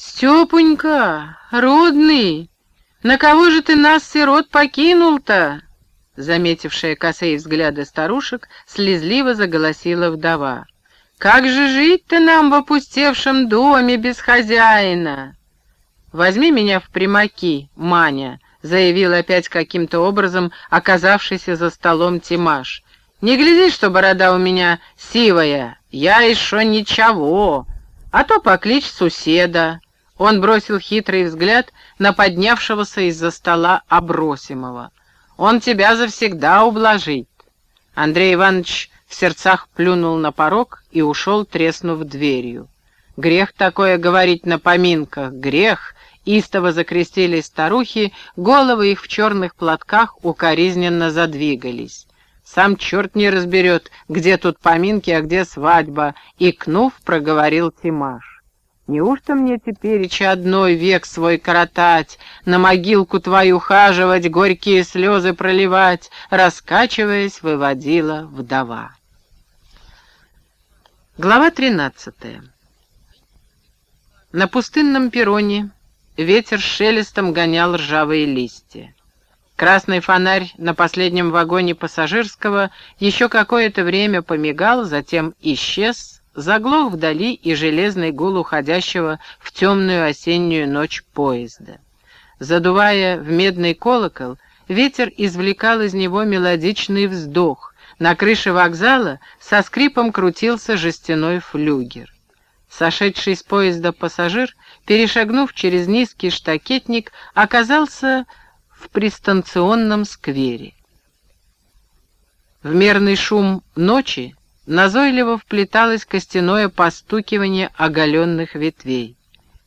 «Степунька, родный, на кого же ты нас, сирот, покинул-то?» Заметившая косые взгляды старушек, слезливо заголосила вдова. «Как же жить-то нам в опустевшем доме без хозяина?» «Возьми меня в примаки, Маня», — заявил опять каким-то образом оказавшийся за столом Тимаш. «Не гляди, что борода у меня сивая, я еще ничего, а то покличь суседа». Он бросил хитрый взгляд на поднявшегося из-за стола Обросимого. «Он тебя завсегда ублажит». Андрей Иванович в сердцах плюнул на порог и ушел, треснув дверью. Грех такое говорить на поминках, грех, Истово закрестились старухи, головы их в черных платках укоризненно задвигались. Сам черт не разберет, где тут поминки, а где свадьба, икнув, проговорил Тимаш. Неужто мне теперь одной век свой коротать, на могилку твою хаживать, горькие слезы проливать, раскачиваясь, выводила вдова. Глава тринадцатая. На пустынном перроне Ветер шелестом гонял ржавые листья. Красный фонарь на последнем вагоне пассажирского еще какое-то время помигал, затем исчез, заглох вдали и железный гул уходящего в темную осеннюю ночь поезда. Задувая в медный колокол, ветер извлекал из него мелодичный вздох. На крыше вокзала со скрипом крутился жестяной флюгер. Сошедший с поезда пассажир, перешагнув через низкий штакетник, оказался в пристанционном сквере. В мерный шум ночи назойливо вплеталось костяное постукивание оголенных ветвей.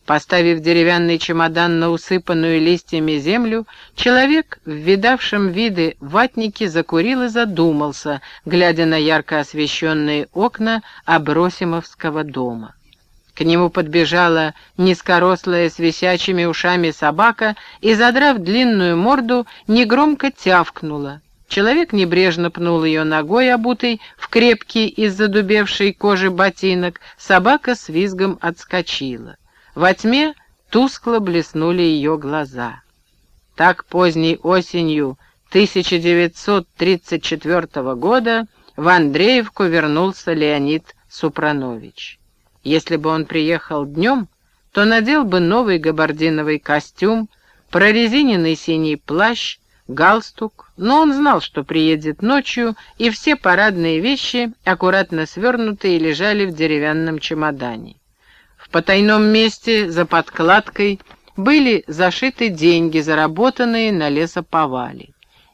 Поставив деревянный чемодан на усыпанную листьями землю, человек, в видавшем виды ватники, закурил и задумался, глядя на ярко освещенные окна Абросимовского дома. К нему подбежала низкорослая с висячими ушами собака и, задрав длинную морду, негромко тявкнула. Человек небрежно пнул ее ногой, обутой в крепкий из задубевшей кожи ботинок, собака с визгом отскочила. Во тьме тускло блеснули ее глаза. Так поздней осенью 1934 года в Андреевку вернулся Леонид Супранович. Если бы он приехал днем, то надел бы новый габардиновый костюм, прорезиненный синий плащ, галстук, но он знал, что приедет ночью, и все парадные вещи, аккуратно свернутые, лежали в деревянном чемодане. В потайном месте за подкладкой были зашиты деньги, заработанные на лесоповале.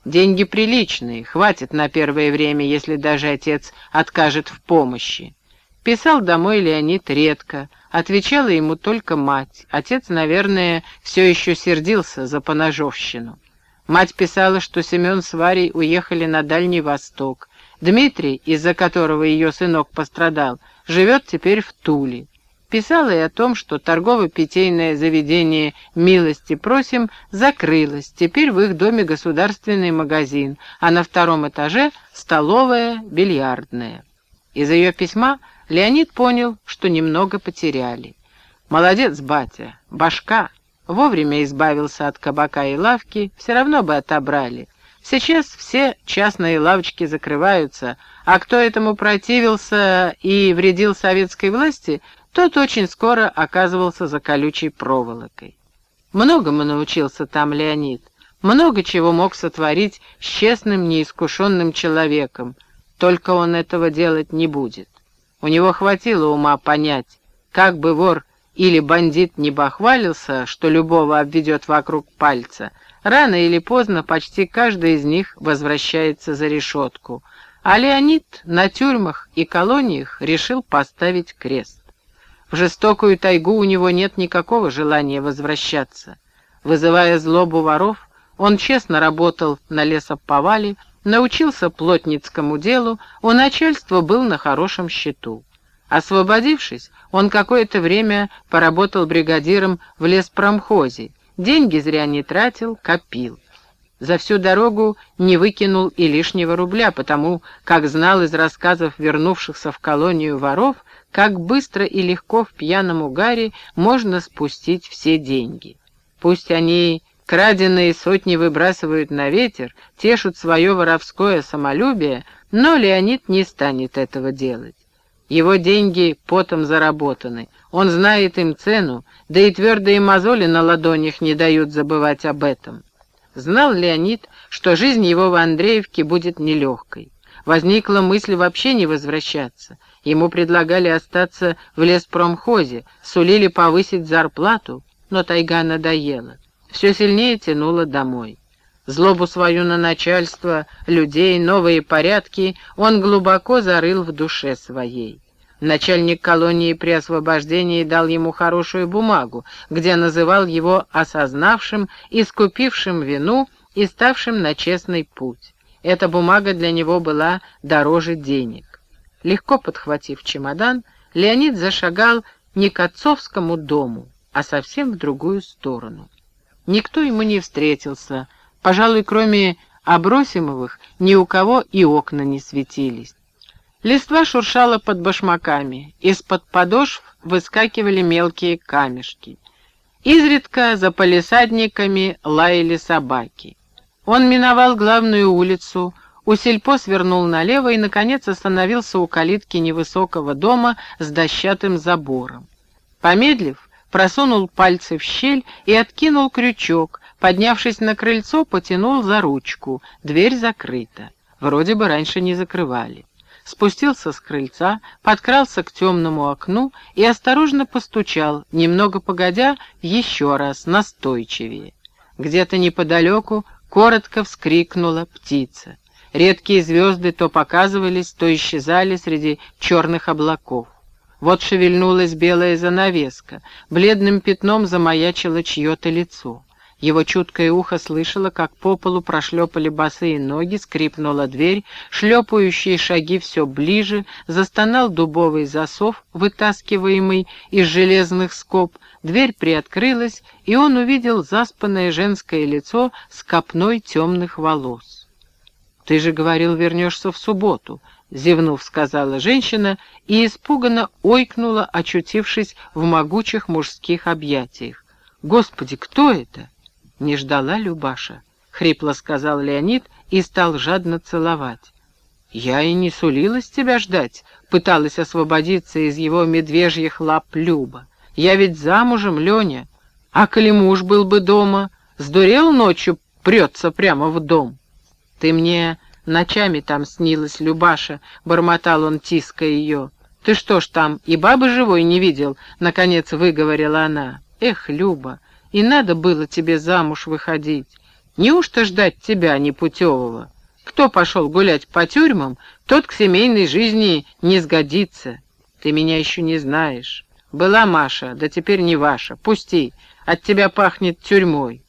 Деньги приличные, хватит на первое время, если даже отец откажет в помощи. Писал домой Леонид редко, отвечала ему только мать. Отец, наверное, все еще сердился за поножовщину. Мать писала, что Семен с Варей уехали на Дальний Восток. Дмитрий, из-за которого ее сынок пострадал, живет теперь в Туле. Писала и о том, что торгово-питейное заведение «Милости просим» закрылось, теперь в их доме государственный магазин, а на втором этаже столовая, бильярдная. Из ее письма Леонид понял, что немного потеряли. «Молодец, батя, башка!» Вовремя избавился от кабака и лавки, все равно бы отобрали. Сейчас все частные лавочки закрываются, а кто этому противился и вредил советской власти, тот очень скоро оказывался за колючей проволокой. Многому научился там Леонид, много чего мог сотворить с честным, неискушенным человеком, только он этого делать не будет. У него хватило ума понять, как бы вор или бандит не бахвалился, что любого обведет вокруг пальца, рано или поздно почти каждый из них возвращается за решетку, а Леонид на тюрьмах и колониях решил поставить крест. В жестокую тайгу у него нет никакого желания возвращаться. Вызывая злобу воров, он честно работал на лесоповале, научился плотницкому делу, у начальства был на хорошем счету. Освободившись, он какое-то время поработал бригадиром в леспромхозе, деньги зря не тратил, копил. За всю дорогу не выкинул и лишнего рубля, потому как знал из рассказов вернувшихся в колонию воров, как быстро и легко в пьяном угаре можно спустить все деньги. Пусть они краденые сотни выбрасывают на ветер, тешут свое воровское самолюбие, но Леонид не станет этого делать. Его деньги потом заработаны, он знает им цену, да и твердые мозоли на ладонях не дают забывать об этом. Знал Леонид, что жизнь его в Андреевке будет нелегкой. Возникла мысль вообще не возвращаться. Ему предлагали остаться в леспромхозе, сулили повысить зарплату, но тайга надоела. Все сильнее тянуло домой. Злобу свою на начальство, людей, новые порядки он глубоко зарыл в душе своей. Начальник колонии при освобождении дал ему хорошую бумагу, где называл его осознавшим, искупившим вину и ставшим на честный путь. Эта бумага для него была дороже денег. Легко подхватив чемодан, Леонид зашагал не к отцовскому дому, а совсем в другую сторону. Никто ему не встретился, пожалуй, кроме Абросимовых, ни у кого и окна не светились. Листва шуршала под башмаками, из-под подошв выскакивали мелкие камешки. Изредка за полисадниками лаяли собаки. Он миновал главную улицу, у сельпо свернул налево и, наконец, остановился у калитки невысокого дома с дощатым забором. Помедлив, просунул пальцы в щель и откинул крючок, поднявшись на крыльцо, потянул за ручку. Дверь закрыта. Вроде бы раньше не закрывали. Спустился с крыльца, подкрался к темному окну и осторожно постучал, немного погодя, еще раз, настойчивее. Где-то неподалеку Коротко вскрикнула птица. Редкие звезды то показывались, то исчезали среди черных облаков. Вот шевельнулась белая занавеска, бледным пятном замаячило чье-то лицо. Его чуткое ухо слышало, как по полу прошлепали босые ноги, скрипнула дверь, шлепающие шаги все ближе, застонал дубовый засов, вытаскиваемый из железных скоб, Дверь приоткрылась, и он увидел заспанное женское лицо с копной темных волос. «Ты же говорил, вернешься в субботу», — зевнув, сказала женщина и испуганно ойкнула, очутившись в могучих мужских объятиях. «Господи, кто это?» «Не ждала Любаша», — хрипло сказал Леонид и стал жадно целовать. «Я и не сулилась тебя ждать», — пыталась освободиться из его медвежьих лап Люба. Я ведь замужем, Леня. А коли муж был бы дома, сдурел ночью, прется прямо в дом. Ты мне ночами там снилась, Любаша, — бормотал он, тиская ее. Ты что ж там, и бабы живой не видел? — наконец выговорила она. Эх, Люба, и надо было тебе замуж выходить. Неужто ждать тебя непутевого? Кто пошел гулять по тюрьмам, тот к семейной жизни не сгодится. Ты меня еще не знаешь. Была Маша, да теперь не ваша. Пусти, от тебя пахнет тюрьмой.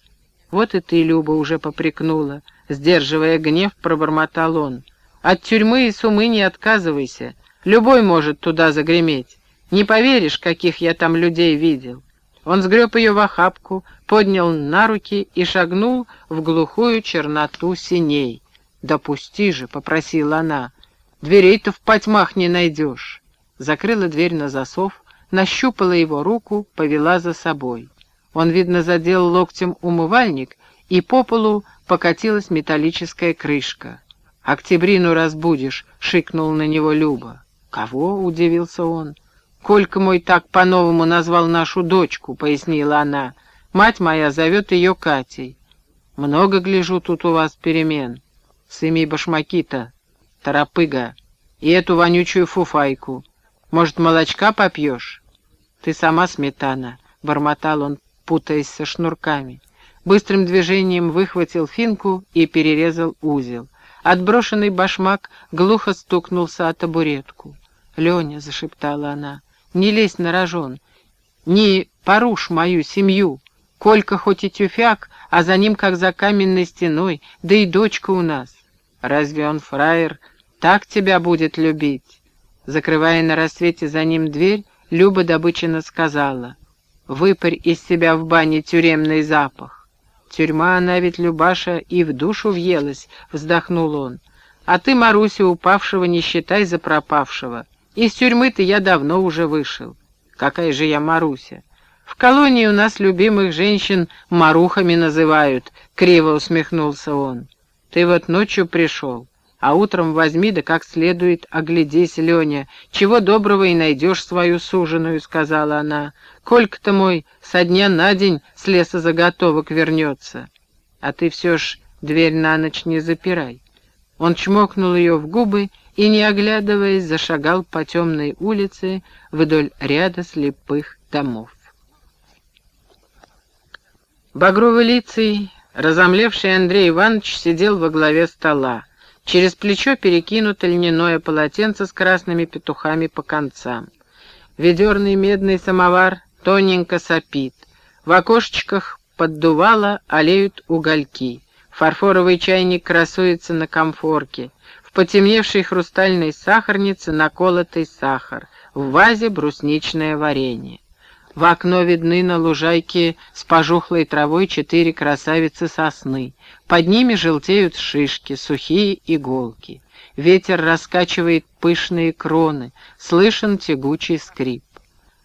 Вот и ты, Люба, уже попрекнула. Сдерживая гнев, пробормотал он. От тюрьмы и сумы не отказывайся. Любой может туда загреметь. Не поверишь, каких я там людей видел. Он сгреб ее в охапку, поднял на руки и шагнул в глухую черноту синей. «Допусти же», — попросила она, — «дверей-то в потьмах не найдешь». Закрыла дверь на засов, нащупала его руку, повела за собой. Он, видно, задел локтем умывальник, и по полу покатилась металлическая крышка. «Октябрину разбудишь», — шикнул на него Люба. «Кого?» — удивился он. «Колька мой так по-новому назвал нашу дочку», — пояснила она. «Мать моя зовет ее Катей. Много, гляжу, тут у вас перемен. Сыми башмаки-то, торопыга, и эту вонючую фуфайку. Может, молочка попьешь?» «Ты сама сметана», — бормотал он, путаясь со шнурками. Быстрым движением выхватил финку и перерезал узел. Отброшенный башмак глухо стукнулся о табуретку. «Леня», — зашептала она, — «не лезь на рожон, не порушь мою семью. Колька хоть и тюфяк, а за ним как за каменной стеной, да и дочка у нас. Разве он, фраер, так тебя будет любить?» Закрывая на рассвете за ним дверь, Люба добыченно сказала, «Выпарь из себя в бане тюремный запах». «Тюрьма она ведь, Любаша, и в душу въелась», — вздохнул он. «А ты, Маруся, упавшего не считай за пропавшего. Из тюрьмы-то я давно уже вышел. Какая же я Маруся? В колонии у нас любимых женщин марухами называют, — криво усмехнулся он. Ты вот ночью пришел, а утром возьми да как следует оглядись, Леня. Чего доброго и найдешь свою суженую, — сказала она. Колька-то мой со дня на день с лесозаготовок вернется. А ты все ж дверь на ночь не запирай. Он чмокнул ее в губы и, не оглядываясь, зашагал по темной улице вдоль ряда слепых домов. Багровый-лицый, разомлевший Андрей Иванович сидел во главе стола. Через плечо перекинуто льняное полотенце с красными петухами по концам. Ведерный медный самовар тоненько сопит. В окошечках поддувало олеют угольки. Фарфоровый чайник красуется на комфорке. В потемневшей хрустальной сахарнице наколотый сахар. В вазе брусничное варенье. В окно видны на лужайке с пожухлой травой четыре красавицы сосны. Под ними желтеют шишки, сухие иголки. Ветер раскачивает пышные кроны, слышен тягучий скрип.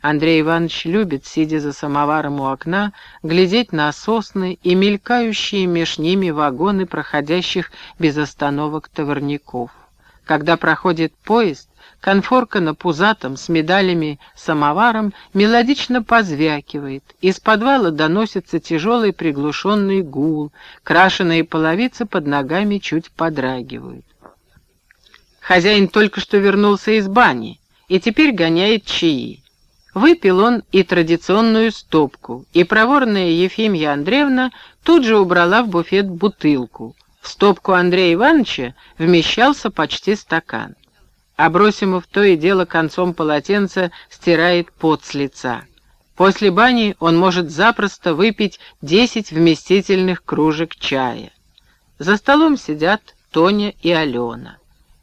Андрей Иванович любит, сидя за самоваром у окна, глядеть на сосны и мелькающие меж ними вагоны проходящих без остановок товарников. Когда проходит поезд, Конфорка на пузатом с медалями самоваром мелодично позвякивает. Из подвала доносится тяжелый приглушенный гул, крашеные половицы под ногами чуть подрагивают. Хозяин только что вернулся из бани и теперь гоняет чаи. Выпил он и традиционную стопку, и проворная Ефимья Андреевна тут же убрала в буфет бутылку. В стопку Андрея Ивановича вмещался почти стакан. Абросимов то и дело концом полотенца стирает пот с лица. После бани он может запросто выпить десять вместительных кружек чая. За столом сидят Тоня и Алена.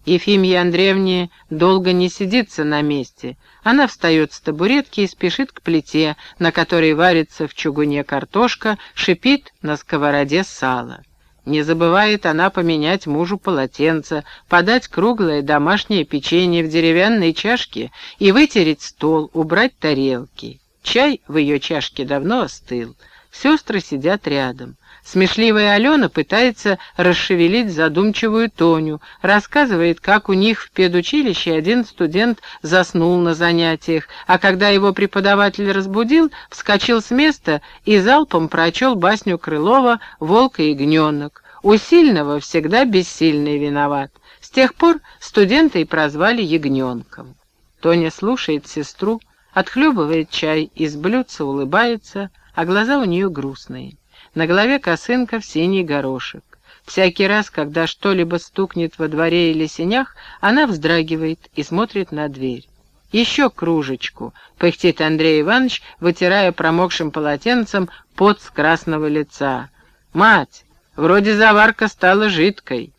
Ефимье Андреевне долго не сидится на месте. Она встает с табуретки и спешит к плите, на которой варится в чугуне картошка, шипит на сковороде сало. Не забывает она поменять мужу полотенце, подать круглое домашнее печенье в деревянной чашке и вытереть стол, убрать тарелки. Чай в ее чашке давно остыл. Сестры сидят рядом. Смешливая Алена пытается расшевелить задумчивую Тоню, рассказывает, как у них в педучилище один студент заснул на занятиях, а когда его преподаватель разбудил, вскочил с места и залпом прочел басню Крылова «Волк и ягненок». У сильного всегда бессильный виноват. С тех пор студента и прозвали ягненком. Тоня слушает сестру, отхлебывает чай из блюдца, улыбается, а глаза у нее грустные. На голове косынка в синий горошек. Всякий раз, когда что-либо стукнет во дворе или сенях, она вздрагивает и смотрит на дверь. «Еще кружечку», — пыхтит Андрей Иванович, вытирая промокшим полотенцем пот с красного лица. «Мать, вроде заварка стала жидкой».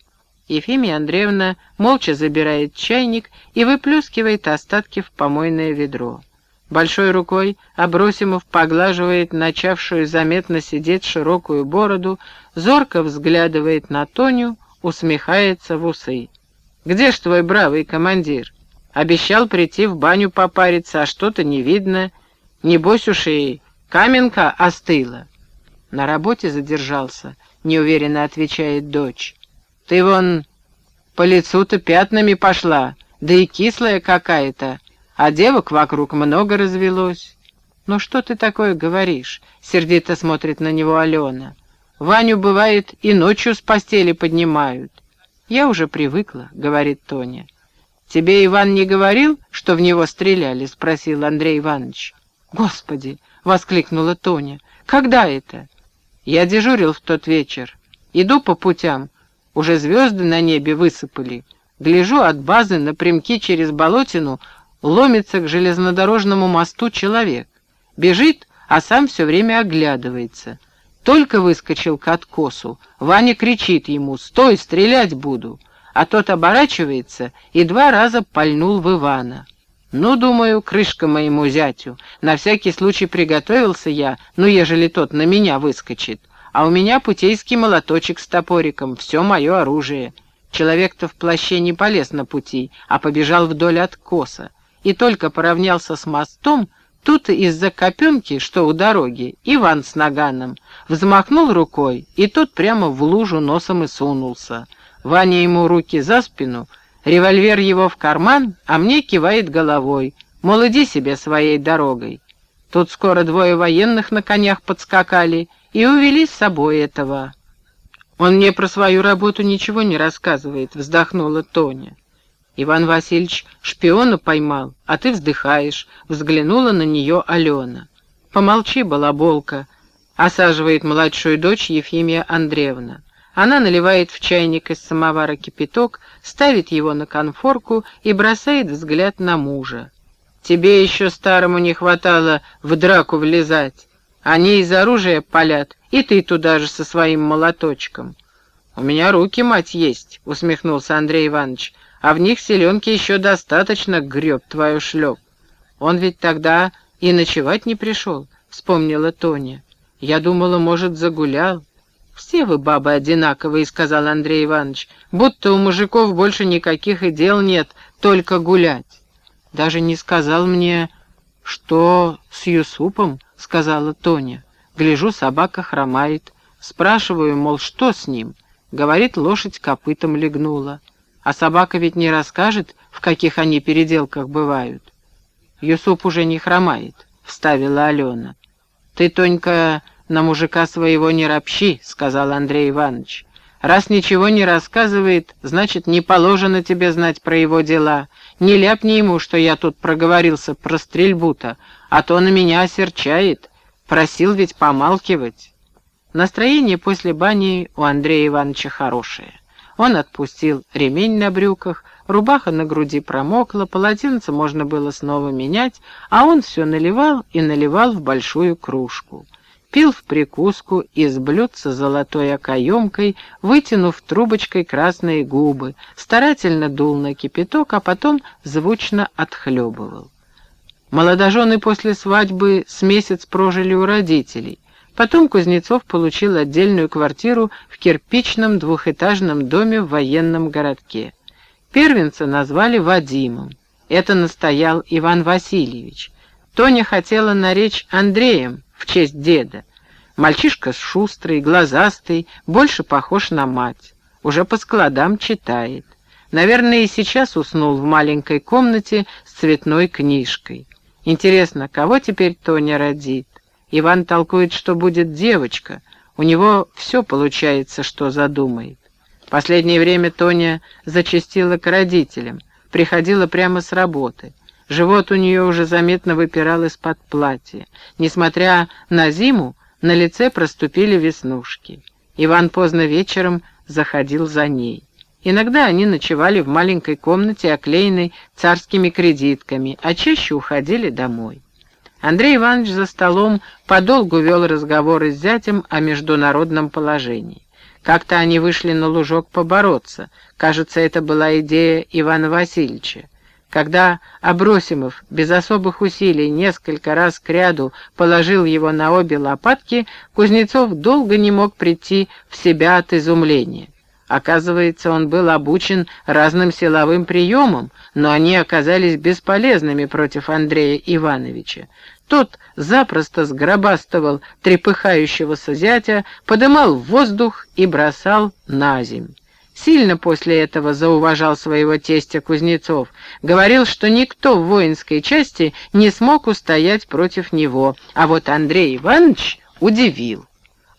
Ефимия Андреевна молча забирает чайник и выплескивает остатки в помойное ведро. Большой рукой Абросимов поглаживает начавшую заметно сидеть широкую бороду, зорко взглядывает на Тоню, усмехается в усы. «Где ж твой бравый командир? Обещал прийти в баню попариться, а что-то не видно. Небось уж и каменка остыла». «На работе задержался», — неуверенно отвечает дочь. «Ты вон по лицу-то пятнами пошла, да и кислая какая-то а девок вокруг много развелось. «Ну что ты такое говоришь?» — сердито смотрит на него Алена. «Ваню, бывает, и ночью с постели поднимают». «Я уже привыкла», — говорит Тоня. «Тебе Иван не говорил, что в него стреляли?» — спросил Андрей Иванович. «Господи!» — воскликнула Тоня. «Когда это?» «Я дежурил в тот вечер. Иду по путям. Уже звезды на небе высыпали. Гляжу от базы напрямки через болотину ломится к железнодорожному мосту человек. Бежит, а сам все время оглядывается. Только выскочил к откосу, Ваня кричит ему «Стой, стрелять буду!» А тот оборачивается и два раза пальнул в Ивана. Ну, думаю, крышка моему зятю. На всякий случай приготовился я, ну, ежели тот на меня выскочит. А у меня путейский молоточек с топориком, все мое оружие. Человек-то в плаще не полез на пути, а побежал вдоль откоса. И только поравнялся с мостом, тут из-за копенки, что у дороги, Иван с наганом, взмахнул рукой, и тот прямо в лужу носом и сунулся. Ваня ему руки за спину, револьвер его в карман, а мне кивает головой, мол, иди себе своей дорогой. Тут скоро двое военных на конях подскакали и увели с собой этого. «Он мне про свою работу ничего не рассказывает», — вздохнула Тоня. «Иван Васильевич шпиона поймал, а ты вздыхаешь», — взглянула на нее Алена. «Помолчи, балаболка», — осаживает младшую дочь Ефимия Андреевна. Она наливает в чайник из самовара кипяток, ставит его на конфорку и бросает взгляд на мужа. Тебе еще старому не хватало в драку влезать. Они из оружия палят, и ты туда же со своим молоточком. У меня руки, мать, есть, усмехнулся Андрей Иванович, а в них селенки еще достаточно греб твою шлеп. Он ведь тогда и ночевать не пришел, вспомнила Тоня. Я думала, может, загулял. «Все вы, бабы, одинаковые», — сказал Андрей Иванович, «будто у мужиков больше никаких и дел нет, только гулять». Даже не сказал мне, что с Юсупом, сказала Тоня. Гляжу, собака хромает. Спрашиваю, мол, что с ним? Говорит, лошадь копытом легнула. А собака ведь не расскажет, в каких они переделках бывают. Юсуп уже не хромает, вставила Алена. Ты, Тонька, на мужика своего не ропщи, сказал Андрей Иванович. Раз ничего не рассказывает, значит, не положено тебе знать про его дела. Не ляпни ему, что я тут проговорился про стрельбу-то, а то на меня осерчает. Просил ведь помалкивать. Настроение после бани у Андрея Ивановича хорошее. Он отпустил ремень на брюках, рубаха на груди промокла, полотенце можно было снова менять, а он все наливал и наливал в большую кружку пил в прикуску из блюдца золотой окоемкой, вытянув трубочкой красные губы, старательно дул на кипяток, а потом звучно отхлебывал. Молодожены после свадьбы с месяц прожили у родителей. Потом Кузнецов получил отдельную квартиру кирпичном двухэтажном доме в военном городке. Первенца назвали Вадимом. Это настоял Иван Васильевич. Тоня хотела наречь Андреем, в честь деда. Мальчишка шустрый, глазастый, больше похож на мать. Уже по складам читает. Наверное, и сейчас уснул в маленькой комнате с цветной книжкой. Интересно, кого теперь Тоня родит? Иван толкует, что будет девочка. У него все получается, что задумает. Последнее время Тоня зачастила к родителям, приходила прямо с работы. Живот у нее уже заметно выпирал из-под платья. Несмотря на зиму, на лице проступили веснушки. Иван поздно вечером заходил за ней. Иногда они ночевали в маленькой комнате, оклеенной царскими кредитками, а чаще уходили домой. Андрей Иванович за столом подолгу вел разговоры с зятем о международном положении. Как-то они вышли на лужок побороться. Кажется, это была идея Ивана Васильевича. Когда Абросимов без особых усилий несколько раз кряду положил его на обе лопатки, Кузнецов долго не мог прийти в себя от изумления. Оказывается, он был обучен разным силовым приемам, но они оказались бесполезными против Андрея Ивановича. Тот запросто сгробастывал трепыхающегося зятя, подымал в воздух и бросал на земь. Сильно после этого зауважал своего тестя Кузнецов. Говорил, что никто в воинской части не смог устоять против него, а вот Андрей Иванович удивил.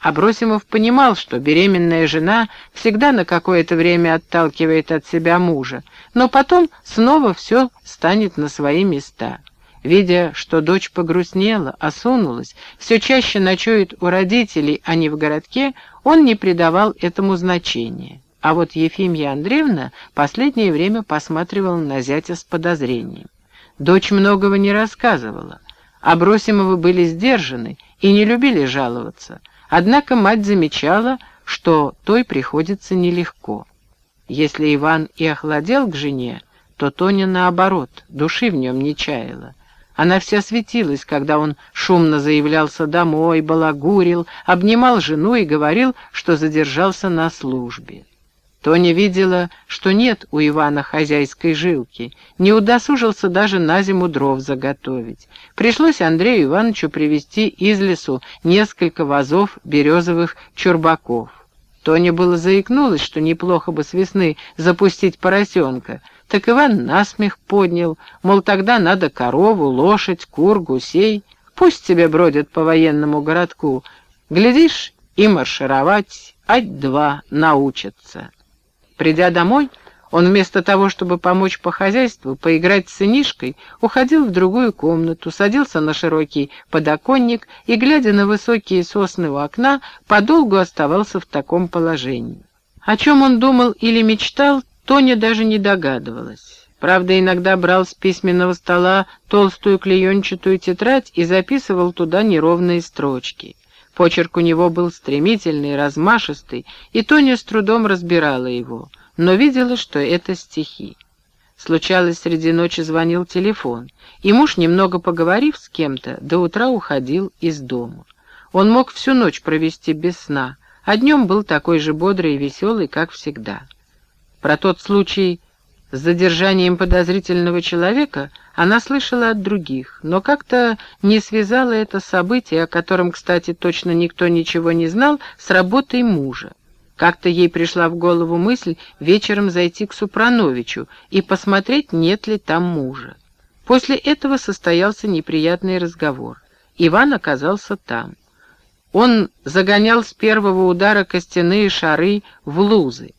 Абросимов понимал, что беременная жена всегда на какое-то время отталкивает от себя мужа, но потом снова все станет на свои места. Видя, что дочь погрустнела, осунулась, все чаще ночует у родителей, а не в городке, он не придавал этому значения. А вот Ефимья Андреевна последнее время посматривала на зятя с подозрением. Дочь многого не рассказывала. Абросимовы были сдержаны и не любили жаловаться. Однако мать замечала, что той приходится нелегко. Если Иван и охладел к жене, то Тоня наоборот, души в нем не чаяла. Она вся светилась, когда он шумно заявлялся домой, балагурил, обнимал жену и говорил, что задержался на службе. Тоня видела, что нет у Ивана хозяйской жилки, не удосужился даже на зиму дров заготовить. Пришлось Андрею Ивановичу привезти из лесу несколько вазов березовых чурбаков. Тоня было заикнулась, что неплохо бы с весны запустить поросенка, так Иван насмех поднял, мол, тогда надо корову, лошадь, кур, гусей. Пусть тебе бродят по военному городку, глядишь, и маршировать, ать-два научатся. Придя домой, он вместо того, чтобы помочь по хозяйству, поиграть с сынишкой, уходил в другую комнату, садился на широкий подоконник и, глядя на высокие сосны у окна, подолгу оставался в таком положении. О чем он думал или мечтал, Тоня даже не догадывалась. Правда, иногда брал с письменного стола толстую клеенчатую тетрадь и записывал туда неровные строчки. Почерк у него был стремительный, размашистый, и Тоня с трудом разбирала его, но видела, что это стихи. Случалось, среди ночи звонил телефон, и муж, немного поговорив с кем-то, до утра уходил из дома. Он мог всю ночь провести без сна, а днем был такой же бодрый и веселый, как всегда. Про тот случай с задержанием подозрительного человека она слышала от других, но как-то не связала это событие, о котором, кстати, точно никто ничего не знал, с работой мужа. Как-то ей пришла в голову мысль вечером зайти к Супрановичу и посмотреть, нет ли там мужа. После этого состоялся неприятный разговор. Иван оказался там. Он загонял с первого удара костяные шары в лузы.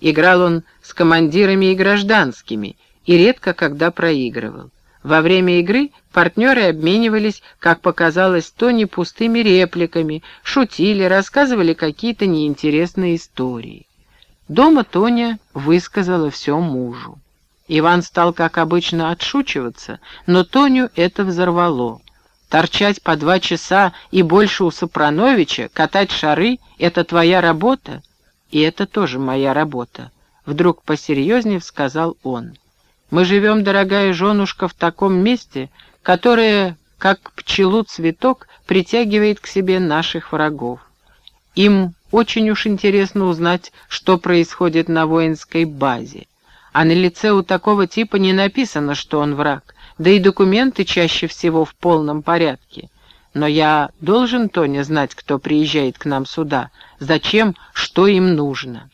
Играл он с командирами и гражданскими, и редко когда проигрывал. Во время игры партнеры обменивались, как показалось, то не пустыми репликами, шутили, рассказывали какие-то неинтересные истории. Дома Тоня высказала все мужу. Иван стал, как обычно, отшучиваться, но Тоню это взорвало. Торчать по два часа и больше у Сопрановича, катать шары — это твоя работа? И это тоже моя работа. Вдруг посерьезнее сказал он. Мы живем, дорогая женушка, в таком месте, которое, как пчелу цветок, притягивает к себе наших врагов. Им очень уж интересно узнать, что происходит на воинской базе. А на лице у такого типа не написано, что он враг, да и документы чаще всего в полном порядке. Но я должен, Тоня, знать, кто приезжает к нам сюда, зачем, что им нужно.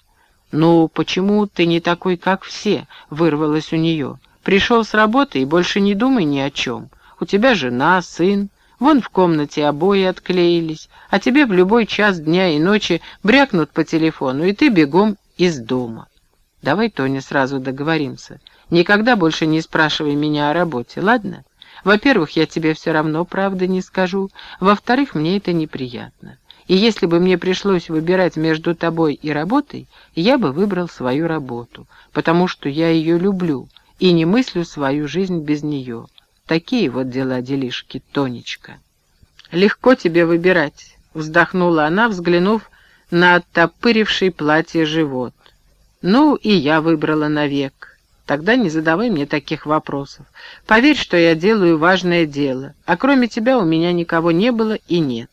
«Ну, почему ты не такой, как все?» — вырвалось у нее. «Пришел с работы и больше не думай ни о чем. У тебя жена, сын, вон в комнате обои отклеились, а тебе в любой час дня и ночи брякнут по телефону, и ты бегом из дома. Давай, Тоня, сразу договоримся. Никогда больше не спрашивай меня о работе, ладно?» Во-первых, я тебе все равно правды не скажу. Во-вторых, мне это неприятно. И если бы мне пришлось выбирать между тобой и работой, я бы выбрал свою работу, потому что я ее люблю и не мыслю свою жизнь без нее. Такие вот дела-делишки, Тонечка. «Легко тебе выбирать», — вздохнула она, взглянув на оттопыривший платье живот. «Ну, и я выбрала навек». Тогда не задавай мне таких вопросов. Поверь, что я делаю важное дело, а кроме тебя у меня никого не было и нет.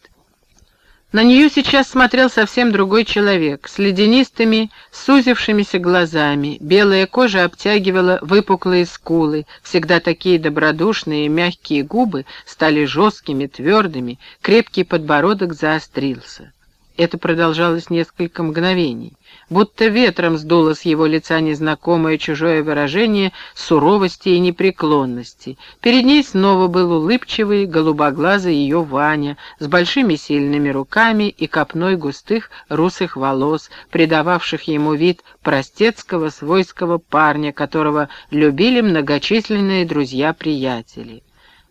На нее сейчас смотрел совсем другой человек, с ледянистыми, сузившимися глазами. Белая кожа обтягивала выпуклые скулы, всегда такие добродушные мягкие губы стали жесткими, твердыми, крепкий подбородок заострился. Это продолжалось несколько мгновений. Будто ветром сдуло с его лица незнакомое чужое выражение суровости и непреклонности. Перед ней снова был улыбчивый, голубоглазый ее Ваня, с большими сильными руками и копной густых русых волос, придававших ему вид простецкого свойского парня, которого любили многочисленные друзья-приятели.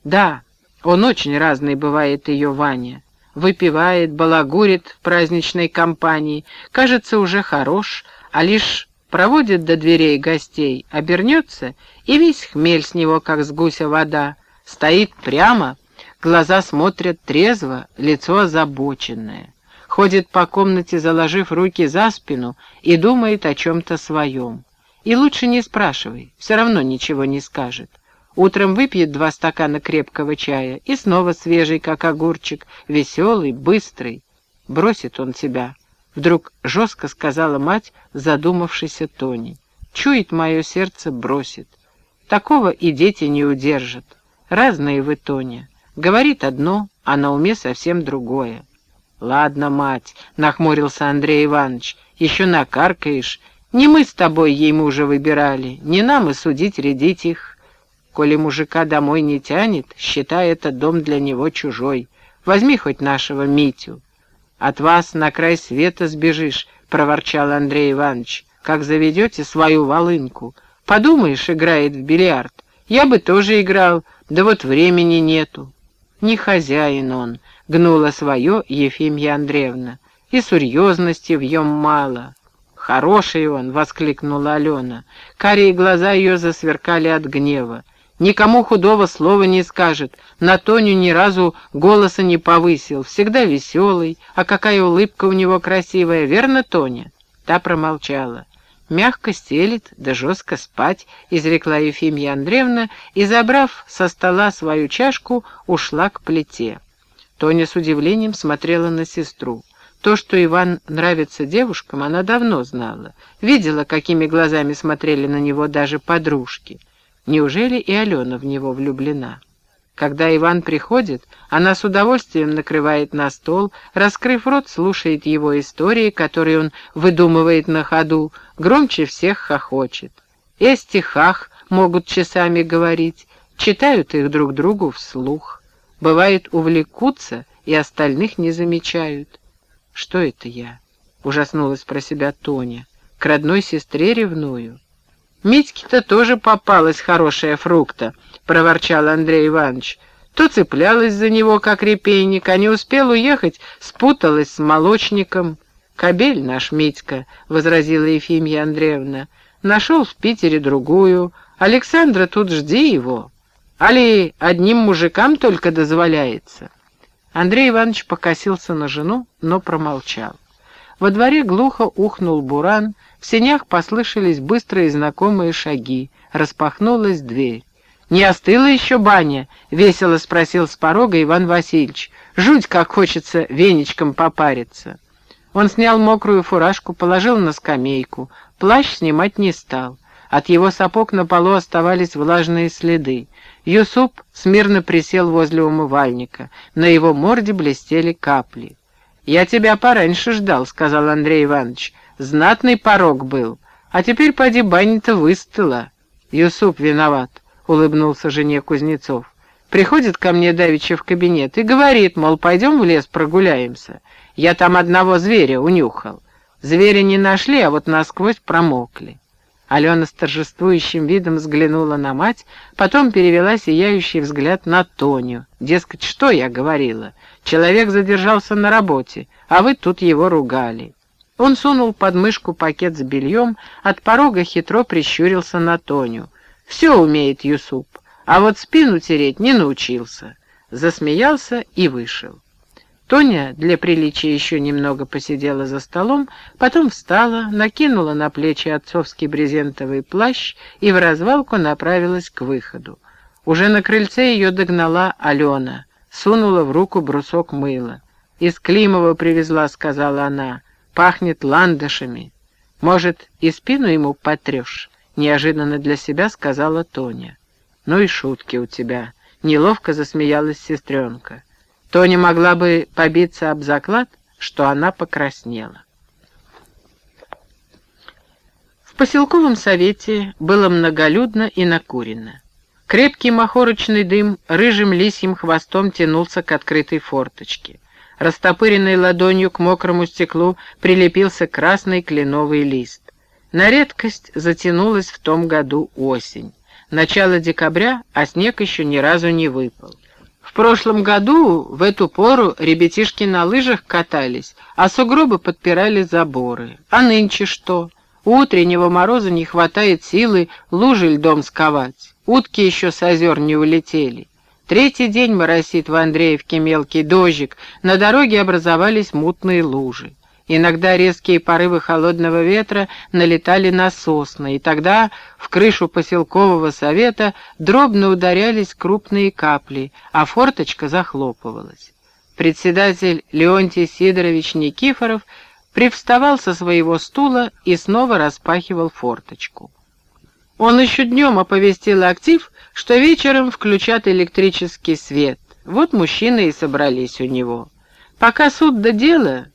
Да, он очень разный бывает ее Ваня выпивает, балагурит в праздничной компании, кажется уже хорош, а лишь проводит до дверей гостей, обернется, и весь хмель с него, как с гуся вода, стоит прямо, глаза смотрят трезво, лицо озабоченное. Ходит по комнате, заложив руки за спину, и думает о чем-то своем. И лучше не спрашивай, все равно ничего не скажет. Утром выпьет два стакана крепкого чая и снова свежий, как огурчик, веселый, быстрый. Бросит он тебя, Вдруг жестко сказала мать, задумавшейся Тони. Чует мое сердце, бросит. Такого и дети не удержат. Разные вы, Тоня. Говорит одно, а на уме совсем другое. «Ладно, мать», — нахмурился Андрей Иванович, — «еще накаркаешь. Не мы с тобой ей мужа выбирали, не нам и судить, рядить их. Коли мужика домой не тянет, считай это дом для него чужой. Возьми хоть нашего Митю». «От вас на край света сбежишь», — проворчал Андрей Иванович, — «как заведете свою волынку. Подумаешь, играет в бильярд. Я бы тоже играл, да вот времени нету». «Не хозяин он», гнула свое Ефимья Андреевна. «И серьезности в нем мало». «Хороший он!» — воскликнула Алена. Карие глаза ее засверкали от гнева. Никому худого слова не скажет, на Тоню ни разу голоса не повысил, всегда веселый, а какая улыбка у него красивая, верно, Тоня?» Та промолчала. «Мягко стелит, да жестко спать», — изрекла Ефимья Андреевна и, забрав со стола свою чашку, ушла к плите. Тоня с удивлением смотрела на сестру. То, что Иван нравится девушкам, она давно знала. Видела, какими глазами смотрели на него даже подружки. Неужели и Алена в него влюблена? Когда Иван приходит, она с удовольствием накрывает на стол, раскрыв рот, слушает его истории, которые он выдумывает на ходу, громче всех хохочет. И о стихах могут часами говорить, читают их друг другу вслух. Бывает, увлекутся и остальных не замечают. «Что это я?» — ужаснулась про себя Тоня. «К родной сестре ревную». «Митьке-то тоже попалась хорошая фрукта», — проворчал Андрей Иванович. То цеплялась за него, как репейник, а не успел уехать, спуталась с молочником. «Кобель наш Митька», — возразила Ефимья Андреевна, — «нашел в Питере другую. Александра тут жди его». Али одним мужикам только дозволяется?» Андрей Иванович покосился на жену, но промолчал. Во дворе глухо ухнул буран, в сенях послышались быстрые знакомые шаги, распахнулась дверь. «Не остыла еще баня?» — весело спросил с порога Иван Васильевич. «Жуть, как хочется веничком попариться». Он снял мокрую фуражку, положил на скамейку. Плащ снимать не стал. От его сапог на полу оставались влажные следы. Юсуп смирно присел возле умывальника. На его морде блестели капли. «Я тебя пораньше ждал», — сказал Андрей Иванович. «Знатный порог был. А теперь поди баня-то выстыла». «Юсуп виноват», — улыбнулся жене Кузнецов. «Приходит ко мне давеча в кабинет и говорит, мол, пойдем в лес прогуляемся. Я там одного зверя унюхал. Зверя не нашли, а вот насквозь промокли. Алена с торжествующим видом взглянула на мать, потом перевела сияющий взгляд на Тоню. Дескать, что я говорила? Человек задержался на работе, а вы тут его ругали. Он сунул под мышку пакет с бельем, от порога хитро прищурился на Тоню. «Все умеет Юсуп, а вот спину тереть не научился». Засмеялся и вышел. Тоня для приличия еще немного посидела за столом, потом встала, накинула на плечи отцовский брезентовый плащ и в развалку направилась к выходу. Уже на крыльце ее догнала Алена, сунула в руку брусок мыла. «Из Климова привезла», — сказала она, — «пахнет ландышами». «Может, и спину ему потрешь?» — неожиданно для себя сказала Тоня. «Ну и шутки у тебя», — неловко засмеялась сестренка. Тоня могла бы побиться об заклад, что она покраснела. В поселковом совете было многолюдно и накурено. Крепкий махорочный дым рыжим лисьим хвостом тянулся к открытой форточке. Растопыренной ладонью к мокрому стеклу прилепился красный кленовый лист. На редкость затянулась в том году осень. Начало декабря, а снег еще ни разу не выпал. В прошлом году в эту пору ребятишки на лыжах катались, а сугробы подпирали заборы. А нынче что? Утреннего мороза не хватает силы лужи льдом сковать. Утки еще с озер не улетели. Третий день моросит в Андреевке мелкий дождик, на дороге образовались мутные лужи. Иногда резкие порывы холодного ветра налетали на сосны, и тогда в крышу поселкового совета дробно ударялись крупные капли, а форточка захлопывалась. Председатель Леонтий Сидорович Никифоров привставал со своего стула и снова распахивал форточку. Он еще днем оповестил актив, что вечером включат электрический свет. Вот мужчины и собрались у него. Пока суд до дела,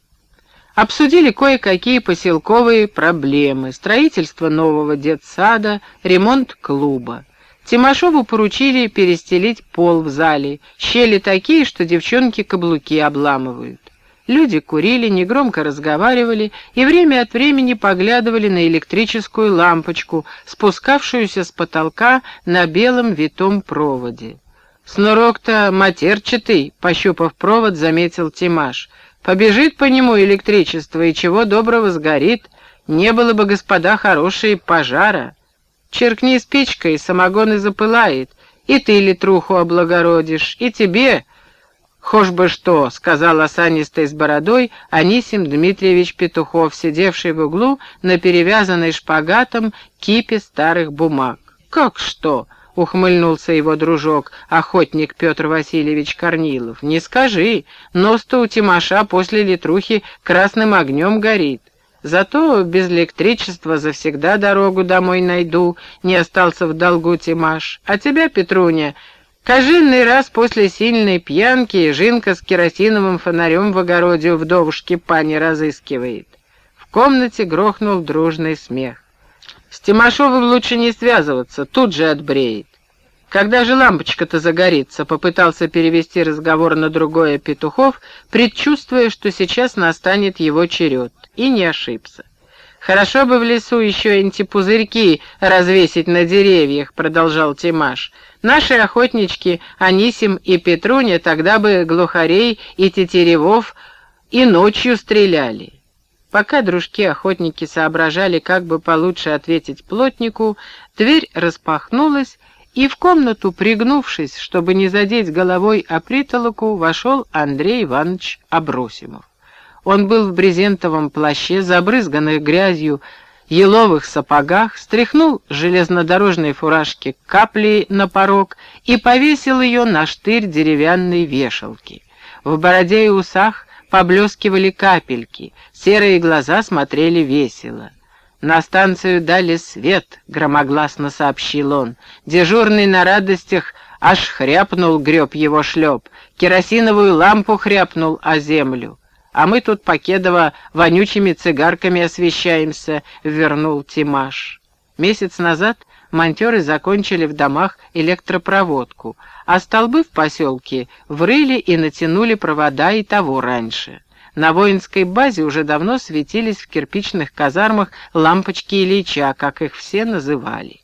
обсудили кое-какие поселковые проблемы, строительство нового детсада, ремонт клуба. Тимошову поручили перестелить пол в зале, щели такие, что девчонки каблуки обламывают. Люди курили, негромко разговаривали и время от времени поглядывали на электрическую лампочку, спускавшуюся с потолка на белом витом проводе. «Снурок-то матерчатый», — пощупав провод, заметил Тимаш. «Побежит по нему электричество, и чего доброго сгорит. Не было бы, господа, хорошие пожара». Черкни спичкой, самогон и запылает, и ты литруху облагородишь, и тебе, хошь бы что, — сказал осанистый с бородой Анисим Дмитриевич Петухов, сидевший в углу на перевязанной шпагатом кипе старых бумаг. «Как что?» — ухмыльнулся его дружок, охотник Петр Васильевич Корнилов. «Не скажи, нос-то у Тимоша после литрухи красным огнем горит». Зато без электричества завсегда дорогу домой найду, не остался в долгу Тимаш. А тебя, Петруня, каждый раз после сильной пьянки Жинка с керосиновым фонарем в огороде у вдовушки пани разыскивает. В комнате грохнул дружный смех. С Тимашовым лучше не связываться, тут же отбреет. Когда же лампочка-то загорится, попытался перевести разговор на другое Петухов, предчувствуя, что сейчас настанет его черед, и не ошибся. «Хорошо бы в лесу еще антипузырьки развесить на деревьях», — продолжал Тимаш. «Наши охотнички Анисим и Петруня тогда бы глухарей и тетеревов и ночью стреляли». Пока дружки-охотники соображали, как бы получше ответить плотнику, дверь распахнулась, и в комнату, пригнувшись, чтобы не задеть головой о притолоку, вошел Андрей Иванович Абросимов. Он был в брезентовом плаще, забрызганных грязью, еловых сапогах, стряхнул железнодорожной фуражки капли на порог и повесил ее на штырь деревянной вешалки. В бороде и усах поблескивали капельки, серые глаза смотрели весело. «На станцию дали свет», — громогласно сообщил он. Дежурный на радостях аж хряпнул, греб его шлеп. Керосиновую лампу хряпнул о землю. «А мы тут Покедова вонючими цигарками освещаемся», — вернул Тимаш. Месяц назад монтеры закончили в домах электропроводку, а столбы в поселке врыли и натянули провода и того раньше. На воинской базе уже давно светились в кирпичных казармах лампочки Ильича, как их все называли.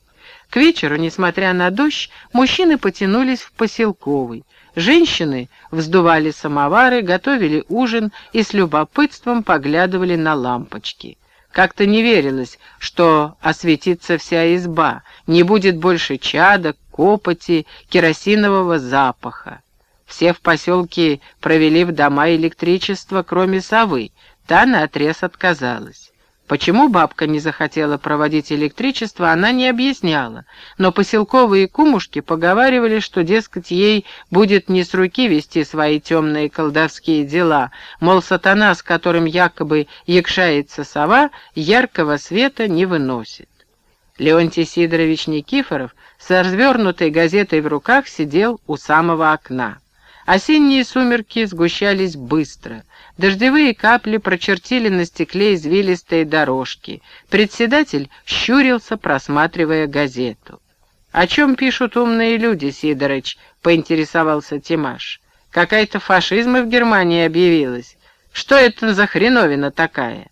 К вечеру, несмотря на дождь, мужчины потянулись в поселковый. Женщины вздували самовары, готовили ужин и с любопытством поглядывали на лампочки. Как-то не верилось, что осветится вся изба, не будет больше чада, копоти, керосинового запаха. Все в поселке провели в дома электричество, кроме совы. Та наотрез отказалась. Почему бабка не захотела проводить электричество, она не объясняла, но поселковые кумушки поговаривали, что, дескать, ей будет не с руки вести свои темные колдовские дела, мол, сатана, с которым якобы якшается сова, яркого света не выносит. Леонтий Сидорович Никифоров с развернутой газетой в руках сидел у самого окна. Осенние сумерки сгущались быстро. Дождевые капли прочертили на стекле извилистые дорожки. Председатель щурился, просматривая газету. «О чем пишут умные люди, Сидорыч?» — поинтересовался Тимаш. «Какая-то фашизма в Германии объявилась. Что это за хреновина такая?»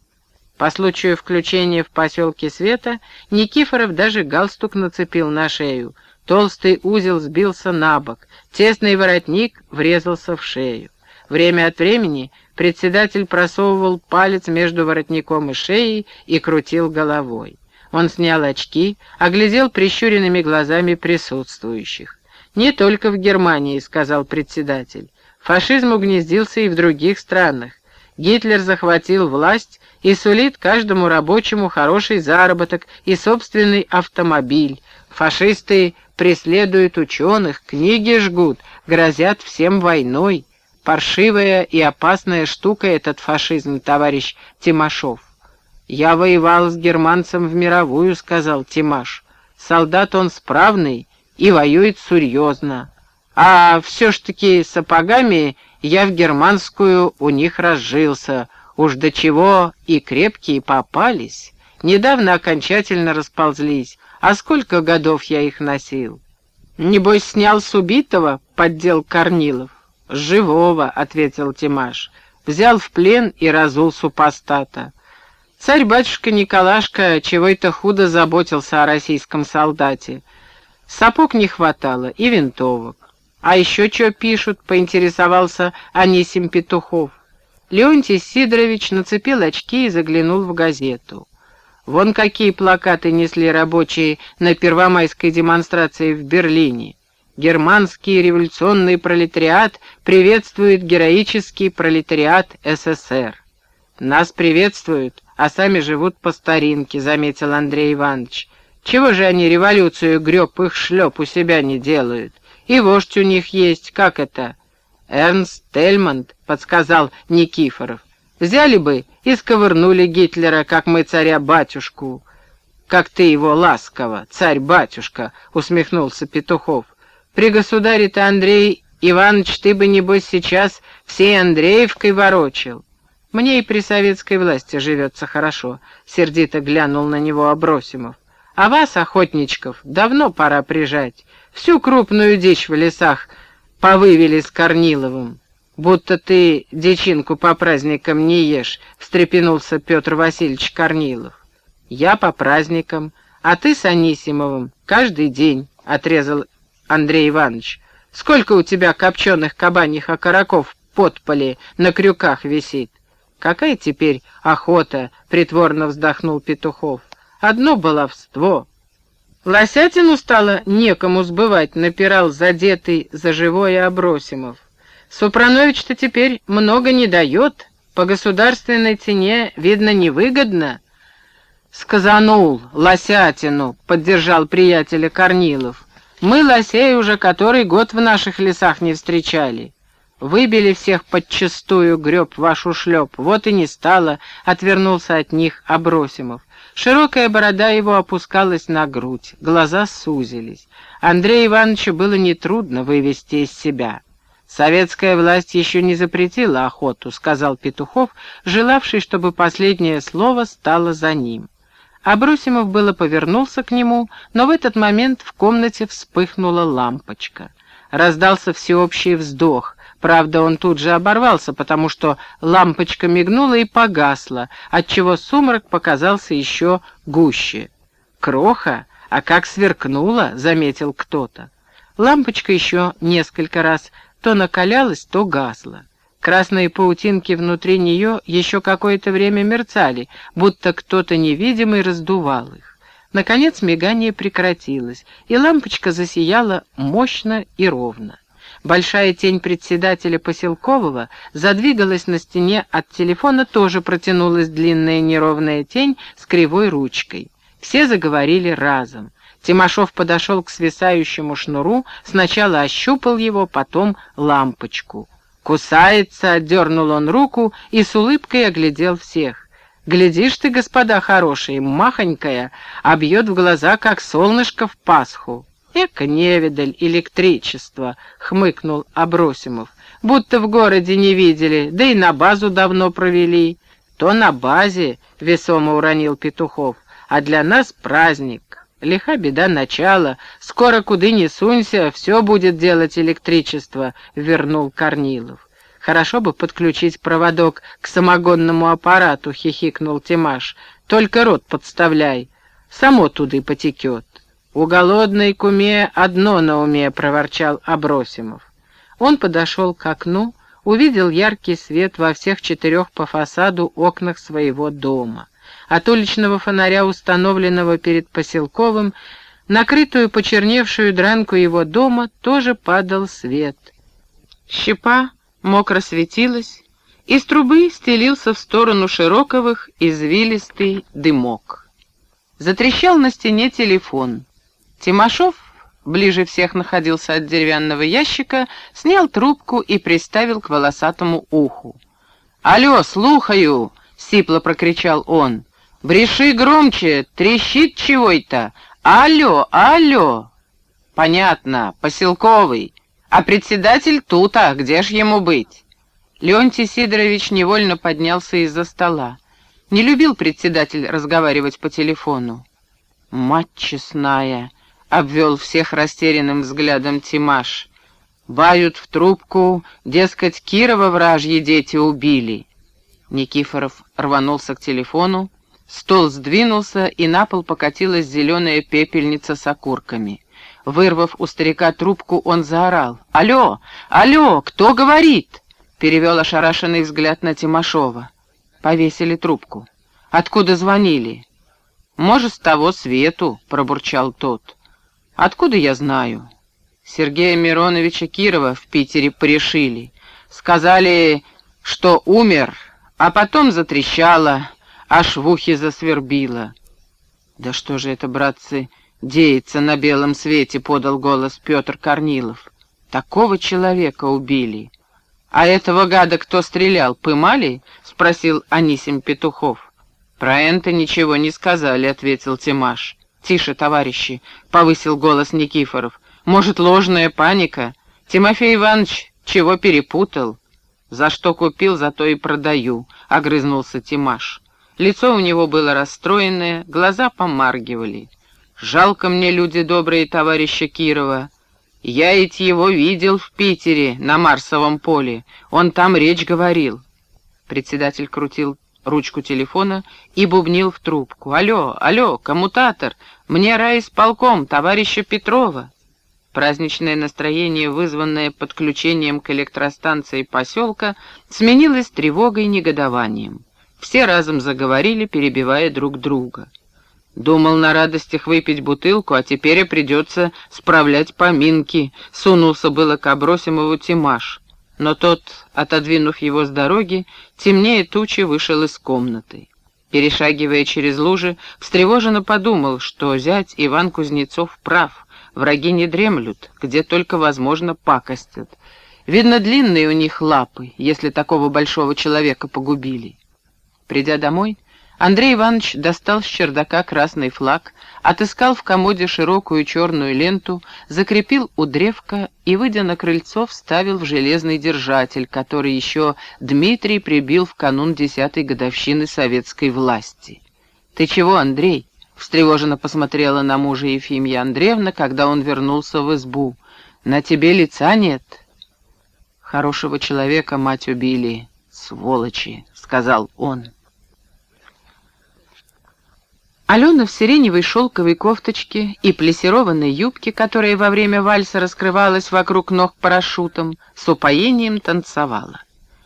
По случаю включения в поселке Света Никифоров даже галстук нацепил на шею — Толстый узел сбился на бок, тесный воротник врезался в шею. Время от времени председатель просовывал палец между воротником и шеей и крутил головой. Он снял очки, оглядел прищуренными глазами присутствующих. «Не только в Германии», — сказал председатель. «Фашизм угнездился и в других странах. Гитлер захватил власть и сулит каждому рабочему хороший заработок и собственный автомобиль. Фашисты преследуют ученых, книги жгут, грозят всем войной. Паршивая и опасная штука этот фашизм, товарищ Тимашов. «Я воевал с германцем в мировую», — сказал Тимаш. «Солдат он справный и воюет серьезно. А все ж таки сапогами я в германскую у них разжился. Уж до чего и крепкие попались. Недавно окончательно расползлись. А сколько годов я их носил?» «Небось, снял с убитого?» — поддел Корнилов. «Живого», — ответил Тимаш. «Взял в плен и разул супостата». Царь-батюшка Николашка чего-то худо заботился о российском солдате. Сапог не хватало и винтовок. «А еще что пишут?» — поинтересовался Анисим Петухов. Леонтий Сидорович нацепил очки и заглянул в газету. Вон какие плакаты несли рабочие на первомайской демонстрации в Берлине. Германский революционный пролетариат приветствует героический пролетариат СССР. Нас приветствуют, а сами живут по старинке, заметил Андрей Иванович. Чего же они революцию греб их шлеп у себя не делают? И вождь у них есть, как это? Эрнст Тельмонт, подсказал Никифоров. Взяли бы и сковырнули Гитлера, как мы царя-батюшку. Как ты его ласково, царь-батюшка, усмехнулся Петухов. При государе-то Андрей Иванович ты бы, небось, сейчас всей Андреевкой ворочил. Мне и при советской власти живется хорошо, — сердито глянул на него Абросимов. А вас, охотничков, давно пора прижать. Всю крупную дичь в лесах повывели с Корниловым. Будто ты дичинку по праздникам не ешь, — встрепенулся Петр Васильевич Корнилов. Я по праздникам, а ты с Анисимовым каждый день, — отрезал Андрей Иванович. Сколько у тебя копченых кабаньих окороков под поле на крюках висит? Какая теперь охота, притворно вздохнул Петухов. Одно баловство. Лосятину стало некому сбывать, напирал задетый за живое Абросимов. Супранович-то теперь много не дает, по государственной цене, видно, невыгодно. Сказанул лосятину, поддержал приятеля Корнилов. Мы лосей уже который год в наших лесах не встречали. Выбили всех подчистую, греб вашу шлеп. Вот и не стало, отвернулся от них Абросимов. Широкая борода его опускалась на грудь, глаза сузились. Андрею Ивановичу было нетрудно вывести из себя. «Советская власть еще не запретила охоту», — сказал Петухов, желавший, чтобы последнее слово стало за ним. Абросимов было повернулся к нему, но в этот момент в комнате вспыхнула лампочка. Раздался всеобщий вздох. Правда, он тут же оборвался, потому что лампочка мигнула и погасла, отчего сумрак показался еще гуще. «Кроха? А как сверкнула!» — заметил кто-то. Лампочка еще несколько раз то накалялась, то гасла. Красные паутинки внутри нее еще какое-то время мерцали, будто кто-то невидимый раздувал их. Наконец мигание прекратилось, и лампочка засияла мощно и ровно. Большая тень председателя Поселкового задвигалась на стене, от телефона тоже протянулась длинная неровная тень с кривой ручкой. Все заговорили разом. Тимошов подошел к свисающему шнуру, сначала ощупал его, потом лампочку. «Кусается!» — отдернул он руку и с улыбкой оглядел всех. «Глядишь ты, господа хорошие, махонькая, а бьет в глаза, как солнышко в Пасху». «Эка невидаль, электричество!» — хмыкнул Абросимов. «Будто в городе не видели, да и на базу давно провели». «То на базе», — весомо уронил Петухов, — «а для нас праздник». Лиха беда начала, скоро куды не сунься, все будет делать электричество, — вернул Корнилов. Хорошо бы подключить проводок к самогонному аппарату, — хихикнул Тимаш. Только рот подставляй, само туды потекет. У голодной куме одно на уме, — проворчал Абросимов. Он подошел к окну, увидел яркий свет во всех четырех по фасаду окнах своего дома. От уличного фонаря, установленного перед поселковым, накрытую почерневшую дранку его дома, тоже падал свет. Щепа мокро светилась, из трубы стелился в сторону Широковых извилистый дымок. Затрещал на стене телефон. Тимошов ближе всех находился от деревянного ящика, снял трубку и приставил к волосатому уху. «Алло, слухаю!» — сипло прокричал он. «Бреши громче, трещит чего-то! Алло, алло!» «Понятно, поселковый. А председатель тут, а где ж ему быть?» Леонтий Сидорович невольно поднялся из-за стола. Не любил председатель разговаривать по телефону. «Мать честная!» — обвел всех растерянным взглядом Тимаш. «Бают в трубку, дескать, Кирова вражьи дети убили». Никифоров рванулся к телефону, стол сдвинулся, и на пол покатилась зеленая пепельница с окурками. Вырвав у старика трубку, он заорал. «Алло! Алло! Кто говорит?» перевел ошарашенный взгляд на Тимошова. Повесили трубку. «Откуда звонили?» «Может, с того свету», — пробурчал тот. «Откуда я знаю?» Сергея Мироновича Кирова в Питере порешили. Сказали, что умер, а потом затрещало, аж в ухе засвербило. «Да что же это, братцы, деется на белом свете?» — подал голос Петр Корнилов. «Такого человека убили». «А этого гада кто стрелял, пымали?» — спросил Анисим Петухов. «Про это ничего не сказали», — ответил Тимаш. «Тише, товарищи», — повысил голос Никифоров. «Может, ложная паника? Тимофей Иванович чего перепутал?» «За что купил, за то и продаю», — огрызнулся Тимаш. Лицо у него было расстроенное, глаза помаргивали. «Жалко мне, люди добрые, товарища Кирова. Я ведь его видел в Питере, на Марсовом поле. Он там речь говорил. Председатель крутил ручку телефона и бубнил в трубку. «Алло, алло, коммутатор! Мне райисполком, товарища Петрова!» Праздничное настроение, вызванное подключением к электростанции поселка, сменилось тревогой и негодованием. Все разом заговорили, перебивая друг друга. Думал на радостях выпить бутылку, а теперь и придется справлять поминки. Сунулся было к Абросимову Тимаш. Но тот, отодвинув его с дороги, темнее тучи вышел из комнаты. Перешагивая через лужи, встревоженно подумал, что зять Иван Кузнецов прав. Враги не дремлют, где только возможно пакостят. Видно, длинные у них лапы, если такого большого человека погубили. Придя домой, Андрей Иванович достал с чердака красный флаг, отыскал в комоде широкую черную ленту, закрепил у древка и, выйдя на крыльцо, вставил в железный держатель, который еще Дмитрий прибил в канун десятой годовщины советской власти. «Ты чего, Андрей?» — встревоженно посмотрела на мужа Ефимья Андреевна, когда он вернулся в избу. «На тебе лица нет?» «Хорошего человека мать убили, сволочи», — сказал он. Алена в сиреневой шелковой кофточке и плессированной юбке, которая во время вальса раскрывалась вокруг ног парашютом, с упоением танцевала.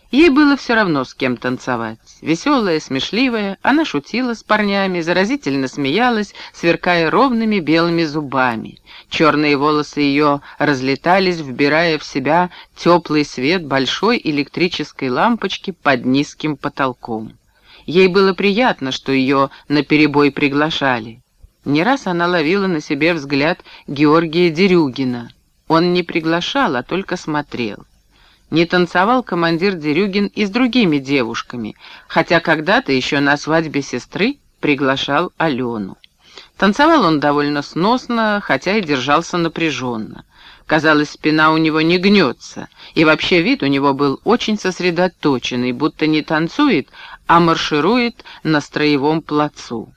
Ей было все равно, с кем танцевать. Веселая, смешливая, она шутила с парнями, заразительно смеялась, сверкая ровными белыми зубами. Черные волосы ее разлетались, вбирая в себя теплый свет большой электрической лампочки под низким потолком. Ей было приятно, что ее наперебой приглашали. Не раз она ловила на себе взгляд Георгия Дерюгина. Он не приглашал, а только смотрел. Не танцевал командир Дерюгин и с другими девушками, хотя когда-то еще на свадьбе сестры приглашал Алену. Танцевал он довольно сносно, хотя и держался напряженно. Казалось, спина у него не гнется, и вообще вид у него был очень сосредоточенный, будто не танцует, а марширует на строевом плацу.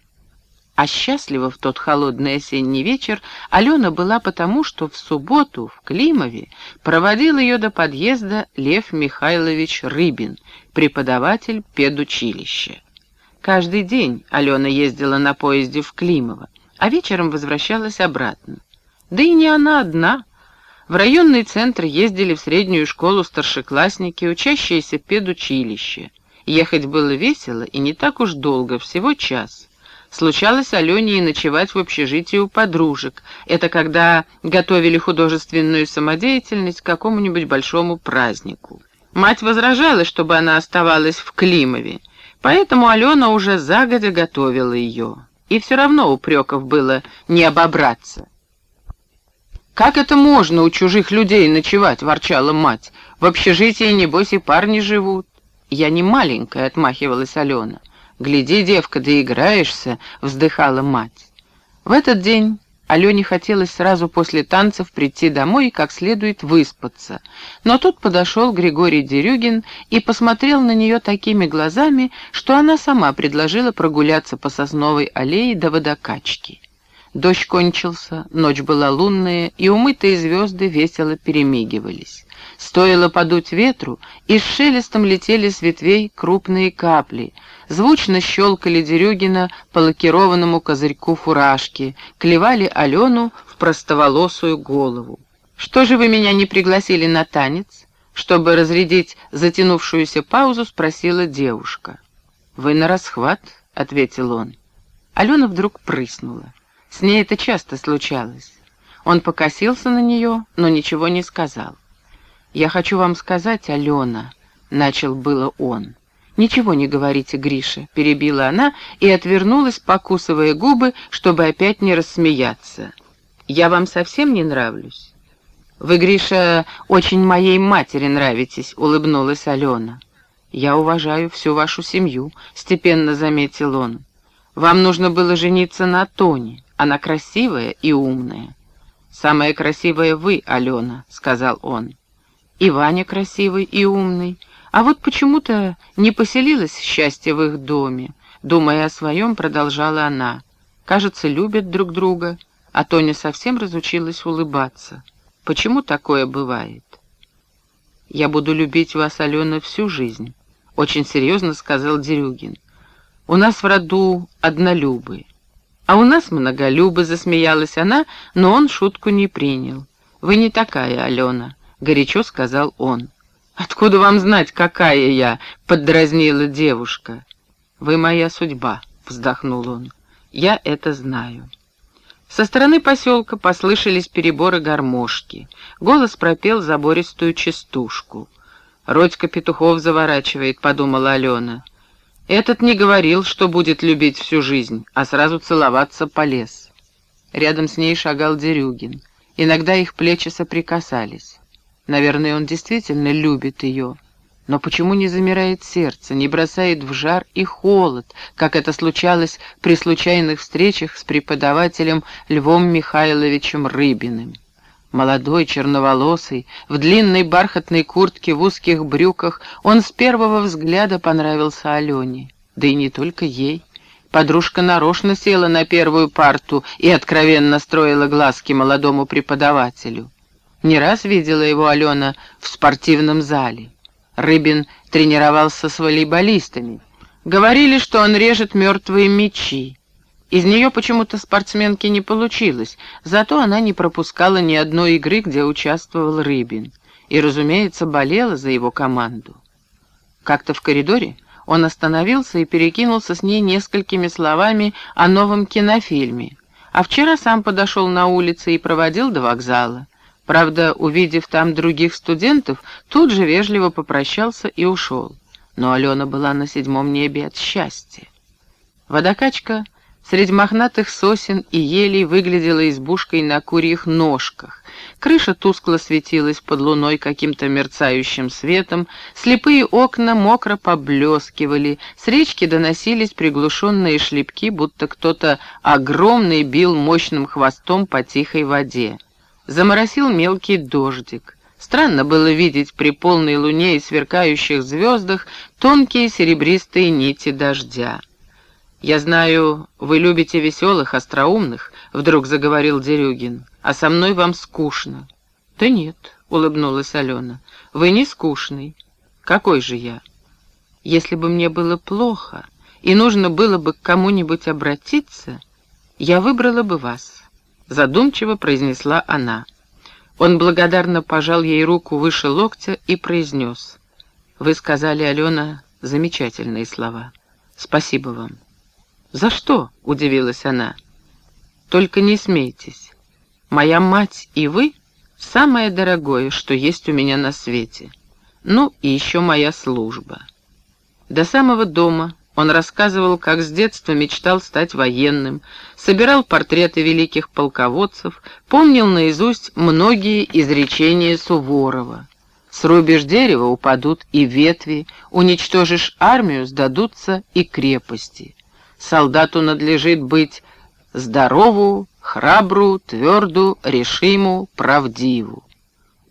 А счастлива в тот холодный осенний вечер Алена была потому, что в субботу в Климове проводил ее до подъезда Лев Михайлович Рыбин, преподаватель педучилища. Каждый день Алена ездила на поезде в Климово, а вечером возвращалась обратно. Да и не она одна. В районный центр ездили в среднюю школу старшеклассники, учащиеся педучилища. Ехать было весело и не так уж долго, всего час. Случалось Алене и ночевать в общежитии у подружек. Это когда готовили художественную самодеятельность к какому-нибудь большому празднику. Мать возражала, чтобы она оставалась в Климове, поэтому Алена уже загодя готовила ее. И все равно упреков было не обобраться. «Как это можно у чужих людей ночевать?» — ворчала мать. «В общежитии, небось, и парни живут». «Я не маленькая», — отмахивалась Алена. «Гляди, девка, доиграешься», — вздыхала мать. В этот день Алене хотелось сразу после танцев прийти домой и как следует выспаться. Но тут подошел Григорий Дерюгин и посмотрел на нее такими глазами, что она сама предложила прогуляться по сосновой аллее до водокачки. Дождь кончился, ночь была лунная, и умытые звезды весело перемигивались. Стоило подуть ветру, и с шелестом летели с ветвей крупные капли. Звучно щелкали Дерюгина по лакированному козырьку фуражки, клевали Алену в простоволосую голову. «Что же вы меня не пригласили на танец?» Чтобы разрядить затянувшуюся паузу, спросила девушка. «Вы на расхват?» — ответил он. Алена вдруг прыснула. С ней это часто случалось. Он покосился на нее, но ничего не сказал. «Я хочу вам сказать, Алена», — начал было он. «Ничего не говорите, Гриша», — перебила она и отвернулась, покусывая губы, чтобы опять не рассмеяться. «Я вам совсем не нравлюсь?» «Вы, Гриша, очень моей матери нравитесь», — улыбнулась Алена. «Я уважаю всю вашу семью», — степенно заметил он. «Вам нужно было жениться на Тоне». Она красивая и умная. «Самая красивая вы, Алена», — сказал он. «И Ваня красивый и умный. А вот почему-то не поселилось счастье в их доме. Думая о своем, продолжала она. Кажется, любят друг друга, а Тоня совсем разучилась улыбаться. Почему такое бывает?» «Я буду любить вас, Алена, всю жизнь», — очень серьезно сказал Дерюгин. «У нас в роду однолюбы. «А у нас многолюбы», — засмеялась она, но он шутку не принял. «Вы не такая, Алена», — горячо сказал он. «Откуда вам знать, какая я?» — поддразнила девушка. «Вы моя судьба», — вздохнул он. «Я это знаю». Со стороны поселка послышались переборы гармошки. Голос пропел забористую частушку. «Родька петухов заворачивает», — подумала Алена. Этот не говорил, что будет любить всю жизнь, а сразу целоваться полез. Рядом с ней шагал Дерюгин. Иногда их плечи соприкасались. Наверное, он действительно любит ее. Но почему не замирает сердце, не бросает в жар и холод, как это случалось при случайных встречах с преподавателем Львом Михайловичем Рыбиным? Молодой, черноволосый, в длинной бархатной куртке, в узких брюках, он с первого взгляда понравился Алене. Да и не только ей. Подружка нарочно села на первую парту и откровенно строила глазки молодому преподавателю. Не раз видела его Алена в спортивном зале. Рыбин тренировался с волейболистами. Говорили, что он режет мертвые мечи. Из нее почему-то спортсменки не получилось, зато она не пропускала ни одной игры, где участвовал Рыбин, и, разумеется, болела за его команду. Как-то в коридоре он остановился и перекинулся с ней несколькими словами о новом кинофильме, а вчера сам подошел на улице и проводил до вокзала. Правда, увидев там других студентов, тут же вежливо попрощался и ушел. Но Алена была на седьмом небе от счастья. Водокачка Среди мохнатых сосен и елей выглядела избушкой на курьих ножках. Крыша тускло светилась под луной каким-то мерцающим светом, слепые окна мокро поблескивали, с речки доносились приглушенные шлепки, будто кто-то огромный бил мощным хвостом по тихой воде. Заморосил мелкий дождик. Странно было видеть при полной луне и сверкающих звездах тонкие серебристые нити дождя. «Я знаю, вы любите веселых, остроумных», — вдруг заговорил Дерюгин, — «а со мной вам скучно». «Да нет», — улыбнулась Алена, — «вы не скучный. Какой же я? Если бы мне было плохо и нужно было бы к кому-нибудь обратиться, я выбрала бы вас», — задумчиво произнесла она. Он благодарно пожал ей руку выше локтя и произнес. «Вы сказали, Алена, замечательные слова. Спасибо вам». «За что?» — удивилась она. «Только не смейтесь. Моя мать и вы — самое дорогое, что есть у меня на свете. Ну и еще моя служба». До самого дома Он рассказывал, как с детства мечтал стать военным, собирал портреты великих полководцев, помнил наизусть многие изречения Суворова. Срубишь дерево, упадут и ветви, уничтожишь армию, сдадутся и крепости. Солдату надлежит быть здорову, храбру, тверду, решиму, правдиву.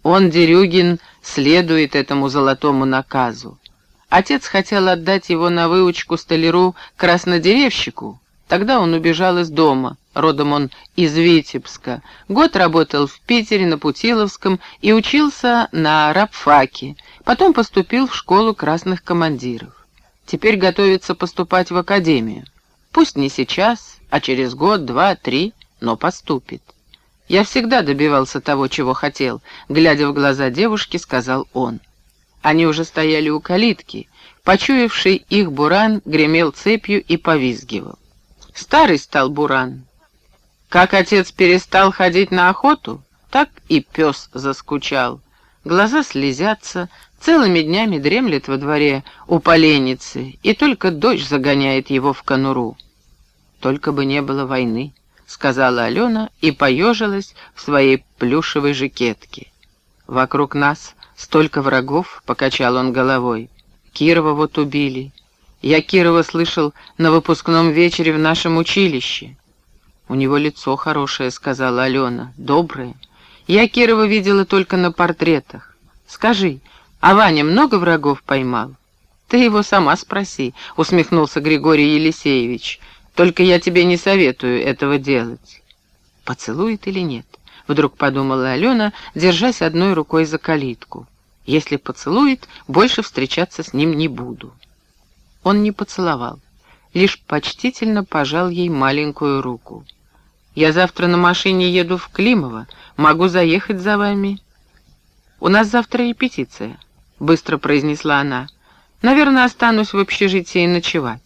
Он, Дерюгин, следует этому золотому наказу. Отец хотел отдать его на выучку столяру-краснодеревщику. Тогда он убежал из дома, родом он из Витебска. Год работал в Питере на Путиловском и учился на рабфаке. Потом поступил в школу красных командиров. Теперь готовится поступать в академию. Пусть не сейчас, а через год, два, три, но поступит. Я всегда добивался того, чего хотел, глядя в глаза девушки, сказал он. Они уже стояли у калитки. Почуявший их буран гремел цепью и повизгивал. Старый стал буран. Как отец перестал ходить на охоту, так и пес заскучал. Глаза слезятся, целыми днями дремлет во дворе у поленницы, и только дождь загоняет его в конуру. Только бы не было войны, сказала Алена и поежилась в своей плюшевой жакетке. Вокруг нас Столько врагов, — покачал он головой. Кирова вот убили. Я Кирова слышал на выпускном вечере в нашем училище. У него лицо хорошее, — сказала Алена, — доброе. Я Кирова видела только на портретах. Скажи, а Ваня много врагов поймал? Ты его сама спроси, — усмехнулся Григорий Елисеевич. Только я тебе не советую этого делать. Поцелует или нет? Вдруг подумала Алена, держась одной рукой за калитку. Если поцелует, больше встречаться с ним не буду. Он не поцеловал, лишь почтительно пожал ей маленькую руку. «Я завтра на машине еду в Климово. Могу заехать за вами?» «У нас завтра репетиция», — быстро произнесла она. «Наверное, останусь в общежитии ночевать».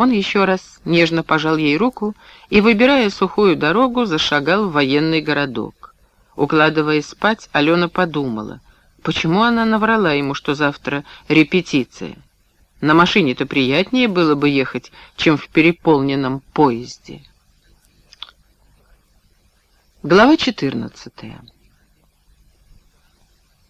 Он еще раз нежно пожал ей руку и, выбирая сухую дорогу, зашагал в военный городок. Укладываясь спать, Алена подумала, почему она наврала ему, что завтра репетиция. На машине-то приятнее было бы ехать, чем в переполненном поезде. Глава 14.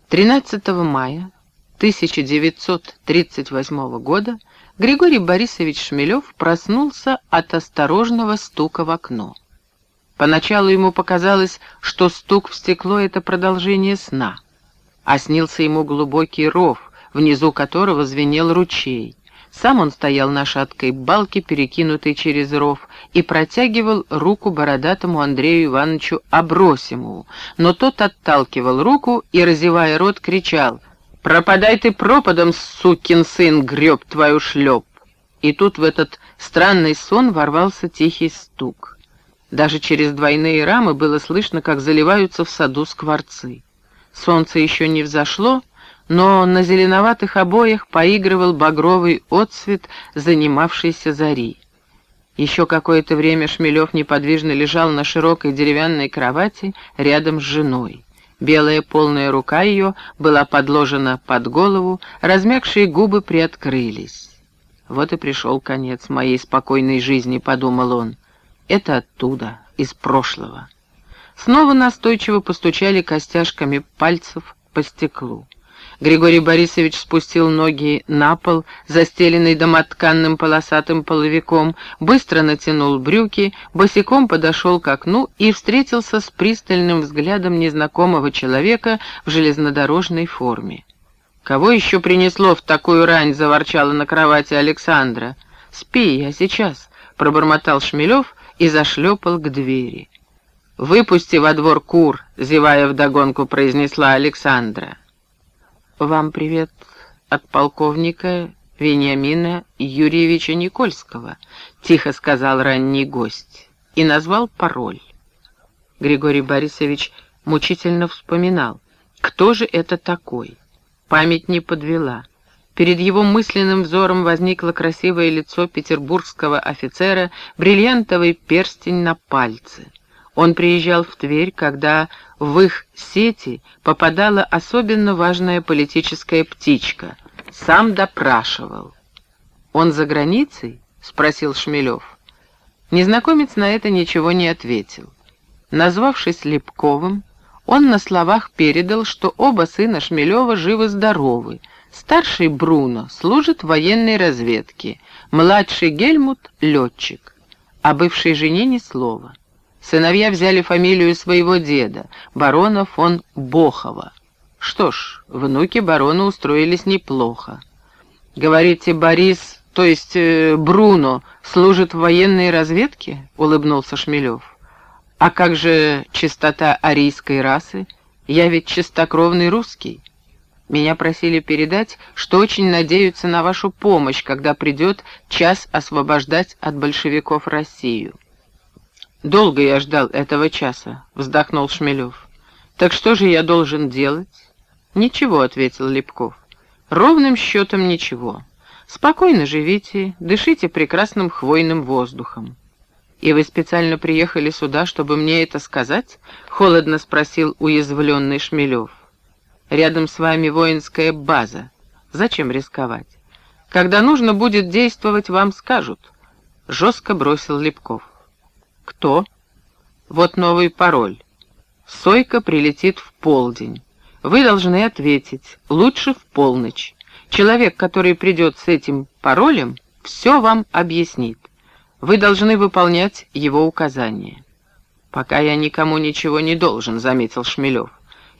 13 мая 1938 года Григорий Борисович Шмелев проснулся от осторожного стука в окно. Поначалу ему показалось, что стук в стекло — это продолжение сна, а снился ему глубокий ров, внизу которого звенел ручей. Сам он стоял на шаткой балке, перекинутой через ров, и протягивал руку бородатому Андрею Ивановичу Абросимову, но тот отталкивал руку и, разевая рот, кричал — «Пропадай ты пропадом, сукин сын, греб твою шлеп!» И тут в этот странный сон ворвался тихий стук. Даже через двойные рамы было слышно, как заливаются в саду скворцы. Солнце еще не взошло, но на зеленоватых обоях поигрывал багровый отсвет занимавшейся зари. Еще какое-то время Шмелев неподвижно лежал на широкой деревянной кровати рядом с женой. Белая полная рука ее была подложена под голову, размягшие губы приоткрылись. «Вот и пришел конец моей спокойной жизни», — подумал он. «Это оттуда, из прошлого». Снова настойчиво постучали костяшками пальцев по стеклу. Григорий Борисович спустил ноги на пол, застеленный домотканным полосатым половиком, быстро натянул брюки, босиком подошел к окну и встретился с пристальным взглядом незнакомого человека в железнодорожной форме. «Кого еще принесло в такую рань?» — заворчала на кровати Александра. «Спи, я сейчас», — пробормотал Шмелев и зашлепал к двери. «Выпусти во двор кур», — зевая вдогонку, произнесла Александра. «Вам привет от полковника Вениамина Юрьевича Никольского», — тихо сказал ранний гость и назвал пароль. Григорий Борисович мучительно вспоминал, кто же это такой. Память не подвела. Перед его мысленным взором возникло красивое лицо петербургского офицера, бриллиантовый перстень на пальце — он приезжал в Тверь, когда в их сети попадала особенно важная политическая птичка. Сам допрашивал. «Он за границей?» — спросил Шмелев. Незнакомец на это ничего не ответил. Назвавшись Лепковым, он на словах передал, что оба сына Шмелева живы-здоровы. Старший Бруно служит в военной разведке, младший Гельмут — летчик. О бывшей жене ни слова. Сыновья взяли фамилию своего деда, барона фон Бохова. Что ж, внуки барона устроились неплохо. Говорите, Борис то есть э, Бруно, служит в военной разведке?» — улыбнулся Шмелев. «А как же чистота арийской расы? Я ведь чистокровный русский. Меня просили передать, что очень надеются на вашу помощь, когда придет час освобождать от большевиков Россию». «Долго я ждал этого часа», — вздохнул Шмелев. «Так что же я должен делать?» «Ничего», — ответил Лепков. «Ровным счетом ничего». Спокойно живите, дышите прекрасным хвойным воздухом. «И вы специально приехали сюда, чтобы мне это сказать?» — холодно спросил уязвленный Шмелев. «Рядом с вами воинская база. Зачем рисковать? Когда нужно будет действовать, вам скажут». Жестко бросил Лепков. «Кто?» «Вот новый пароль. Сойка прилетит в полдень. Вы должны ответить. Лучше в полночь. Человек, который придет с этим паролем, все вам объяснит. Вы должны выполнять его указания. «Пока я никому ничего не должен», — заметил Шмелев.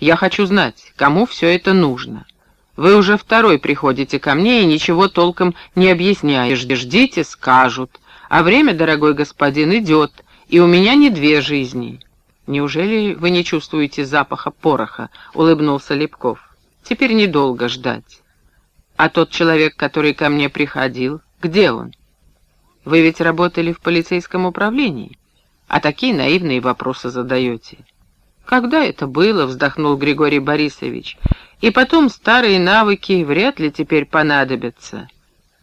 «Я хочу знать, кому все это нужно. Вы уже второй приходите ко мне и ничего толком не объясняете. Ждите, скажут. А время, дорогой господин, идет, и у меня не две жизни». «Неужели вы не чувствуете запаха пороха?» — улыбнулся Лепков. «Теперь недолго ждать». А тот человек, который ко мне приходил, где он? Вы ведь работали в полицейском управлении, а такие наивные вопросы задаете. Когда это было, вздохнул Григорий Борисович, и потом старые навыки вряд ли теперь понадобятся.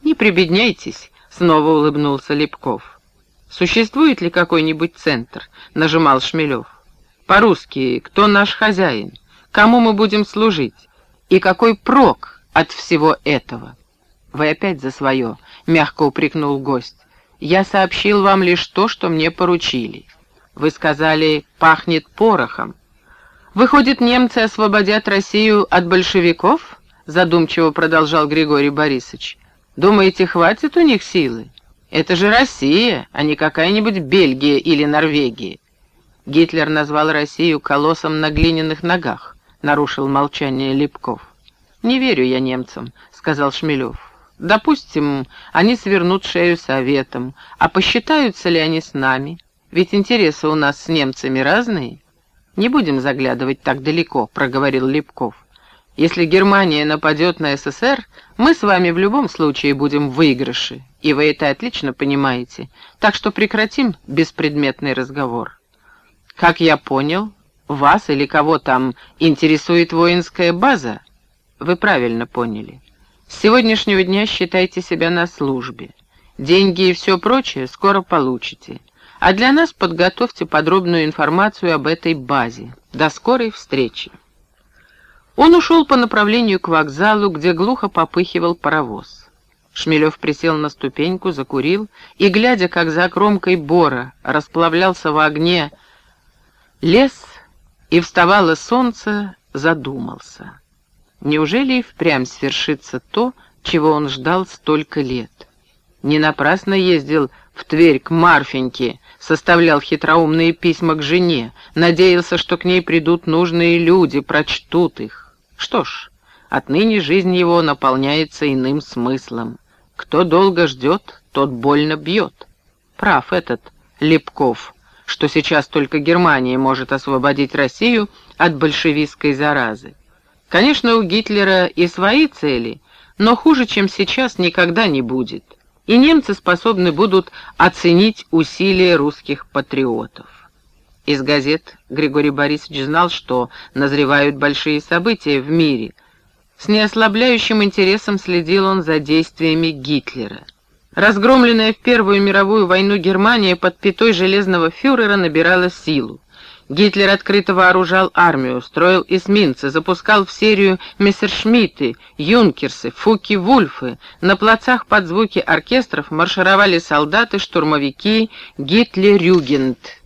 Не прибедняйтесь, снова улыбнулся Лепков. Существует ли какой-нибудь центр? Нажимал Шмелев. По-русски, кто наш хозяин? Кому мы будем служить? И какой прок от всего этого. Вы опять за свое, — мягко упрекнул гость. Я сообщил вам лишь то, что мне поручили. Вы сказали, пахнет порохом. Выходит, немцы освободят Россию от большевиков? Задумчиво продолжал Григорий Борисович. Думаете, хватит у них силы? Это же Россия, а не какая-нибудь Бельгия или Норвегия. Гитлер назвал Россию колоссом на глиняных ногах, нарушил молчание Лепков. «Не верю я немцам», — сказал Шмелев. «Допустим, они свернут шею советам, а посчитаются ли они с нами? Ведь интересы у нас с немцами разные». «Не будем заглядывать так далеко», — проговорил Лепков. «Если Германия нападет на СССР, мы с вами в любом случае будем в выигрыше, и вы это отлично понимаете, так что прекратим беспредметный разговор». «Как я понял, вас или кого там интересует воинская база?» Вы правильно поняли. С сегодняшнего дня считайте себя на службе. Деньги и все прочее скоро получите. А для нас подготовьте подробную информацию об этой базе. До скорой встречи. Он ушел по направлению к вокзалу, где глухо попыхивал паровоз. Шмелев присел на ступеньку, закурил, и, глядя, как за кромкой бора расплавлялся в огне лес и вставало солнце, задумался. Неужели и впрямь свершится то, чего он ждал столько лет? Не напрасно ездил в Тверь к Марфеньке, составлял хитроумные письма к жене, надеялся, что к ней придут нужные люди, прочтут их. Что ж, отныне жизнь его наполняется иным смыслом. Кто долго ждет, тот больно бьет. Прав этот Лепков, что сейчас только Германия может освободить Россию от большевистской заразы. Конечно, у Гитлера и свои цели, но хуже, чем сейчас, никогда не будет. И немцы способны будут оценить усилия русских патриотов. Из газет Григорий Борисович знал, что назревают большие события в мире. С неослабляющим интересом следил он за действиями Гитлера. Разгромленная в Первую мировую войну Германия под пятой железного фюрера набирала силу. Гитлер открыто вооружал армию, строил эсминцы, запускал в серию мессершмитты, юнкерсы, фуки-вульфы. На плацах под звуки оркестров маршировали солдаты, штурмовики, гитлерюгент.